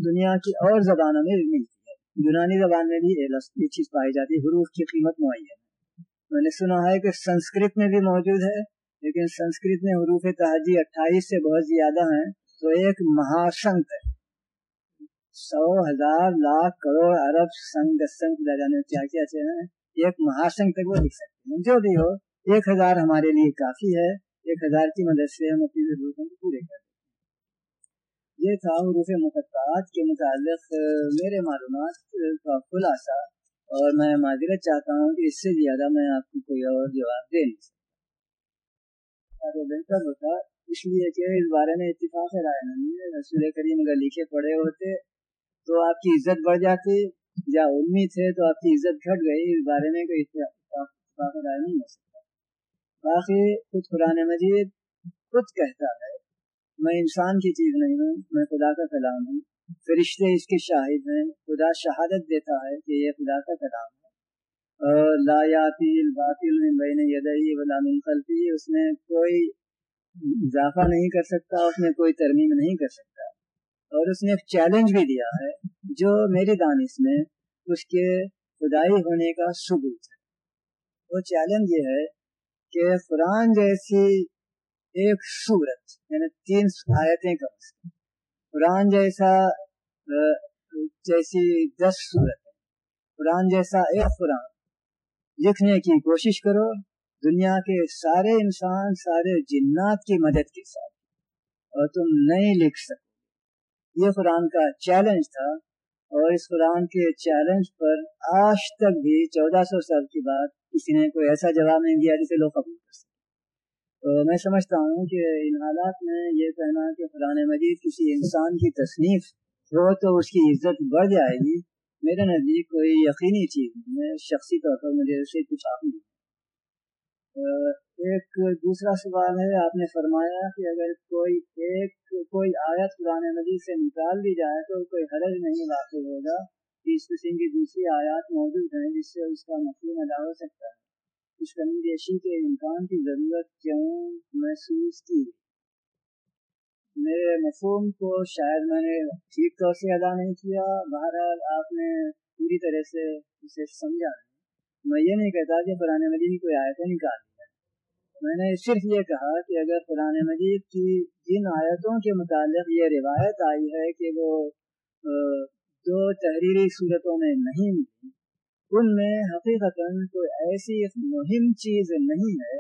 دنیا کی اور زبانوں میں ملتی ہے۔ یونانی زبان میں بھی یہ چیز پائی جاتی ہے، حروف کی قیمت معین۔ ہے میں نے سنا ہے کہ سنسکرت میں بھی موجود ہے، لیکن سنسکرت میں حروف تحجی اٹھائیس سے بہت زیادہ ہیں، تو ایک مہاشنک ہے۔ سو ہزار لاکھ کروڑ ارب سنگ سنگ جانے کیا کیا ہیں؟ ایک مہاسنگ تک وہ لکھ سکتے ہیں۔ جو بھی ہو، ایک ہزار ہمارے لیے کافی ہے۔ ایک ہزار کی مدد سے ہم اپنی ضرورتوں کو پورے کر ہیں۔ یہ تھا حروف مقطعات کے متعلق میرے معلومات کا خلاصہ۔ اور میں معذرت چاہتا ہوں کہ اس سے زیادہ میں آپ کو کوئی اور جواب دے نہیں سکتا۔ بہتر ہوتا اس لیے کہ اس بارے میں اتفاق رائے نہیں ہے۔ رسول کریم اگر لکھے پڑے ہوتے تو آپ کی عزت بڑھ جاتی یا امید ہے تو آپ کی عزت گھٹ گئی، اس بارے میں کوئی اتفاق رائے نہیں ہو سکتا۔ باقی خود قرآن مجید خود کہتا ہے، میں انسان کی چیز نہیں ہوں، میں خدا کا کلام ہوں، فرشتے اس کے شاہد ہیں، خدا شہادت دیتا ہے کہ یہ خدا کا کلام ہے۔ لا یاتی الباطل من بین یدئی ولا من خلفی اس میں کوئی اضافہ نہیں کر سکتا، اس میں کوئی ترمیم نہیں کر سکتا۔ اور اس نے ایک چیلنج بھی دیا ہے، جو میری دانش میں اس کے خدائی ہونے کا ثبوت ہے۔ وہ چیلنج یہ ہے کہ قرآن جیسی ایک صورت یعنی تین آیتیں کم قرآن جیسا جیسی دس صورت قرآن جیسا ایک قرآن۔ لکھنے کی کوشش کرو، دنیا کے سارے انسان، سارے جنات کی مدد کے ساتھ۔ اور تم نہیں لکھ سکو۔ یہ قرآن کا چیلنج تھا اور اس قرآن کے چیلنج پر آج تک بھی چودہ سو سال کی بات کسی نے کوئی ایسا جواب نہیں دیا جسے لوگ قبول کر سکتے تو میں سمجھتا ہوں کہ ان حالات میں یہ کہنا کہ قرآن مجید کسی انسان کی تصنیف ہو تو اس کی عزت بڑھ جائے گی، میرے نزدیک کوئی یقینی چیز نہیں ہے، شخصی طور پر مجھے اسے کچھ آپ نہیں۔ ایک دوسرا سوال ہے، آپ نے فرمایا کہ اگر کوئی ایک، کوئی آیت قرآن مجید سے نکال دی جائے تو کوئی حرج نہیں واقع ہوگا۔ کہ اس قسم کی دوسری آیات موجود ہیں جس سے اس کا مفہوم ادا ہو سکتا ہے۔ اس کمی بیشی کے امکان کی ضرورت کیوں محسوس کی؟ میرے مفہوم کو شاید میں نے ٹھیک طور سے ادا نہیں کیا۔ بہرحال آپ نے پوری طرح سے اسے سمجھا نہیں میں یہ نہیں کہتا کہ قرآن مجید کی کوئی آیتیں نکال دیا میں نے صرف یہ کہا کہ اگر قرآن مجید کی جن آیتوں کے متعلق یہ روایت آئی ہے کہ وہ دو تحریری صورتوں میں نہیں ملی، ان میں حقیقت کوئی ایسی مہم چیز نہیں ہے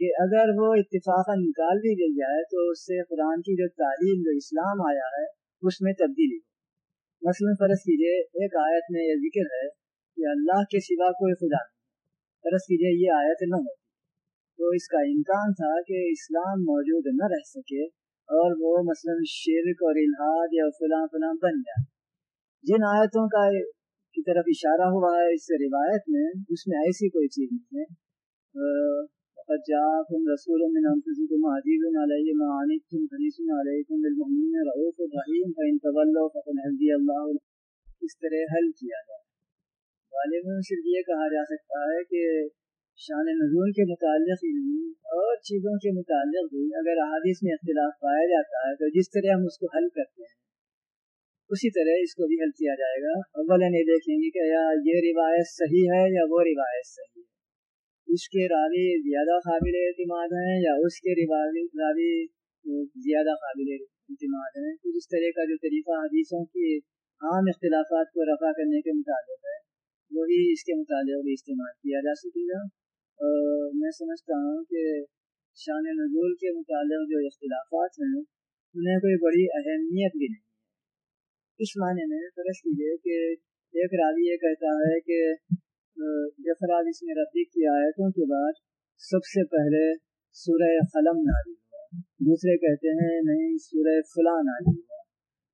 کہ اگر وہ اتفاقا نکال بھی دی جائے تو اس سے قرآن کی جو تعلیم، جو اسلام آیا ہے، اس میں تبدیلی ہو۔ مثلا فرض کیجیے ایک آیت میں یہ ذکر ہے کہ اللہ کے سوا کوئی خدا نہیں فرض کیجیے یہ آیت نہ ہوتی تو اس کا امکان تھا کہ اسلام موجود نہ رہ سکے اور وہ مثلا شرک اور الحاد یا فلاں فلاں بن جائے۔ جن آیتوں کا کی طرف اشارہ ہوا ہے اس روایت میں، اس میں ایسی کوئی چیز نہیں ہے۔ جاءكم رسول من انفسكم عزيز عليه ما عنتم حريص عليكم بالمؤمنين رؤوف رحيم فان تولوا فقل حسبي الله اس طرح حل کیا جائے۔ غالب میں صرف یہ کہا جا سکتا ہے کہ شان نزول کے متعلق ہی نہیں اور چیزوں کے متعلق بھی اگر احادیث میں اختلاف پایا جاتا ہے تو جس طرح ہم اس کو حل کرتے ہیں، اسی طرح اس کو بھی حل کیا جائے گا۔ اول یہ دیکھیں گے کہ یا یہ روایت صحیح ہے یا وہ روایت صحیح ہے؟ اس کے راوی زیادہ قابل اعتماد ہیں یا اس کے راوی زیادہ قابل اعتماد ہیں؟ کچھ اس طرح کا جو طریقہ حدیثوں کی عام اختلافات کو رفع کرنے کے مطابق ہے وہی اس کے مطابق بھی استعمال کیا جا سکے گا۔ میں سمجھتا ہوں کہ شان نزول کے متعلق جو اختلافات ہیں، انہیں کوئی بڑی اہمیت بھی نہیں ہے۔ اس معنی میں فرض کیجیے کہ ایک راوی یہ کہتا ہے کہ افراد اس میں ردی کی آیتوں کے بعد سب سے پہلے سورہ قلم نازل ہوا، دوسرے کہتے ہیں نہیں، سورہ فلاں نازل ہوا۔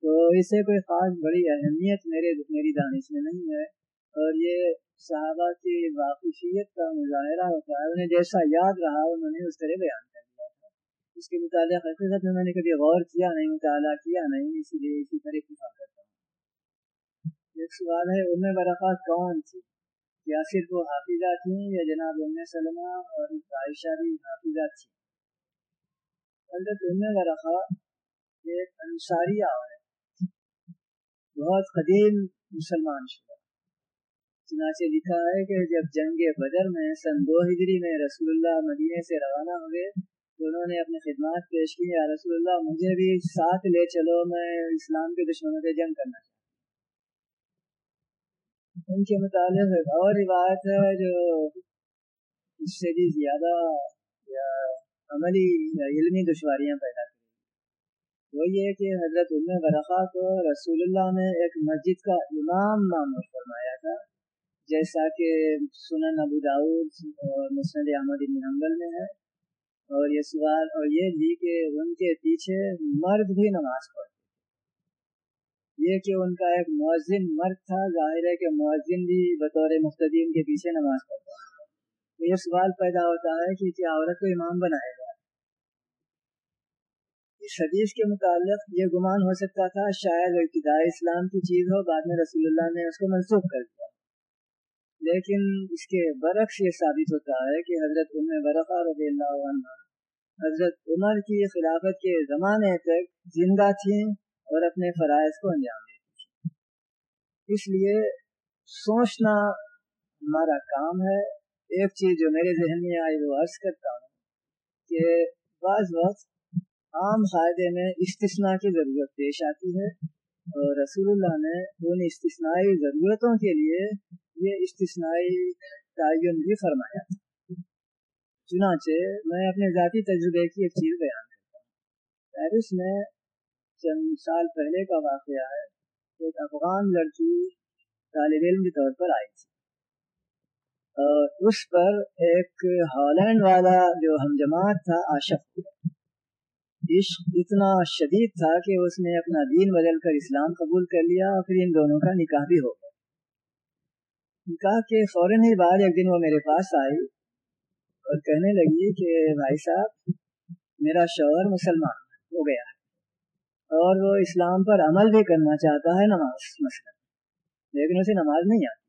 تو اسے کوئی خاص بڑی اہمیت میرے، میری دانش میں نہیں ہے۔ اور یہ صحابہ کی واقفیت کا مظاہرہ ہوتا ہے، انہیں جیسا یاد رہا، انہوں نے اس طرح بیان کر دیا تھا۔ اس کے متعلق حقیقت میں میں نے کبھی غور کیا نہیں، مطالعہ کیا نہیں، اسی لیے اسی طرح اتفاق کرتا ہوں۔ ایک سوال ہے، ام برقع کون تھی کیا صرف وہ حافظہ تھیں یا جناب ام سلمہ اور عائشہ بھی حافظہ تھی حضرت ام ورقا ایک انصاری عورت بہت قدیم مسلمان شدہ۔ چنانچہ لکھا ہے کہ جب جنگ بدر میں سن دو ہجری میں رسول اللہ مدینے سے روانہ ہوئے تو انہوں نے اپنی خدمات پیش کی، یا رسول اللہ، مجھے بھی ساتھ لے چلو، میں اسلام کے دشمنوں سے جنگ کرنا چاہتا ان کے متعلق ایک اور روایت ہے جو اس سے بھی زیادہ یا عملی یا علمی دشواریاں پیدا کریں وہ یہ کہ حضرت ام برقا کو رسول اللہ نے ایک مسجد کا امام معمول فرمایا تھا۔ جیسا کہ سنن ابو داود اور مسند احمد حنبل میں ہے، اور یہ سوال اور یہ بھی کہ ان کے پیچھے مرد بھی نماز پڑھتے یہ کہ ان کا ایک مؤذن مرد تھا، ظاہر ہے کہ مؤذن بھی بطور مختدین کے پیچھے نماز پڑھتا یہ سوال پیدا ہوتا ہے کہ کیا عورت کو امام بنائے گا اس حدیث کے متعلق یہ گمان ہو سکتا تھا، شاید ابتدائی اسلام کی چیز ہو، بعد میں رسول اللہ نے اس کو منسوخ کر دیا۔ لیکن اس کے برعکس یہ ثابت ہوتا ہے کہ حضرت برقہ رضی اللہ عنہ حضرت عمر کی خلافت کے زمانے تک زندہ تھیں اور اپنے فرائض کو انجام دیتی تھیں اس لیے سوچنا ہمارا کام ہے۔ ایک چیز جو میرے ذہن میں آئی وہ عرض کرتا ہوں کہ بعض وقت عام فائدے میں استثناء کی ضرورت پیش آتی ہے۔ رسول اللہ نے ان استثنائی ضرورتوں کے لیے یہ استثنائی تعین بھی فرمایا تھا۔ چنانچہ میں اپنے ذاتی تجربے کی ایک چیز بیان کرتا ہوں۔ پیرس میں چند سال پہلے کا واقعہ ہے۔ ایک افغان لڑکی طالب علم کے طور پر آئی تھی۔ اور اس پر ایک ہالینڈ والا جو ہم جماعت تھا عاشق عشق اتنا شدید تھا کہ اس نے اپنا دین بدل کر اسلام قبول کر لیا اور پھر ان دونوں کا نکاح بھی ہو گیا۔ نکاح کے فوراً ہی بعد ایک دن وہ میرے پاس آئی اور کہنے لگی کہ بھائی صاحب، میرا شوہر مسلمان ہو گیا ہے اور وہ اسلام پر عمل بھی کرنا چاہتا ہے نماز مثلا، لیکن اسے نماز نہیں آتی۔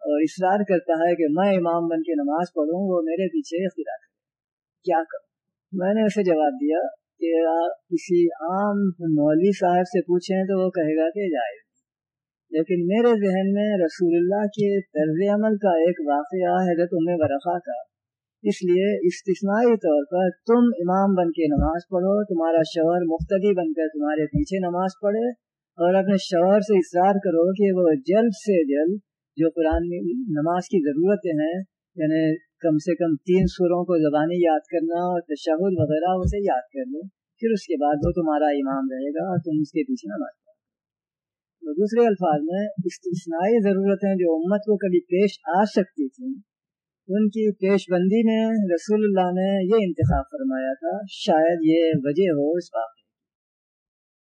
اور اصرار کرتا ہے کہ میں امام بن کے نماز پڑھوں، وہ میرے پیچھے اختیار کرے۔ کیا کروں؟ میں نے اسے جواب دیا کہ آپ کسی عام مولوی صاحب سے پوچھیں تو وہ کہے گا کہ جائے لیکن میرے ذہن میں رسول اللہ کے طرز عمل کا ایک واقعہ حضرت ام برقا کا۔ اس لیے استثنائی طور پر تم امام بن کے نماز پڑھو، تمہارا شوہر مختلف بن کر تمہارے پیچھے نماز پڑھے اور اپنے شوہر سے اصرار کرو کہ وہ جلد سے جلد جو قرآن نماز کی ضرورتیں ہیں یعنی کم سے کم تین سوروں کو زبانی یاد کرنا اور تشہد وغیرہ اسے یاد کر لیں، پھر اس کے بعد وہ تمہارا امام رہے گا اور تم اس کے پیچھے نماز پڑھو دوسرے الفاظ میں استثنائی ضرورتیں جو امت کو کبھی پیش آ سکتی تھیں، ان کی پیش بندی میں رسول اللہ نے یہ انتخاب فرمایا تھا، شاید یہ وجہ ہو اس واقعے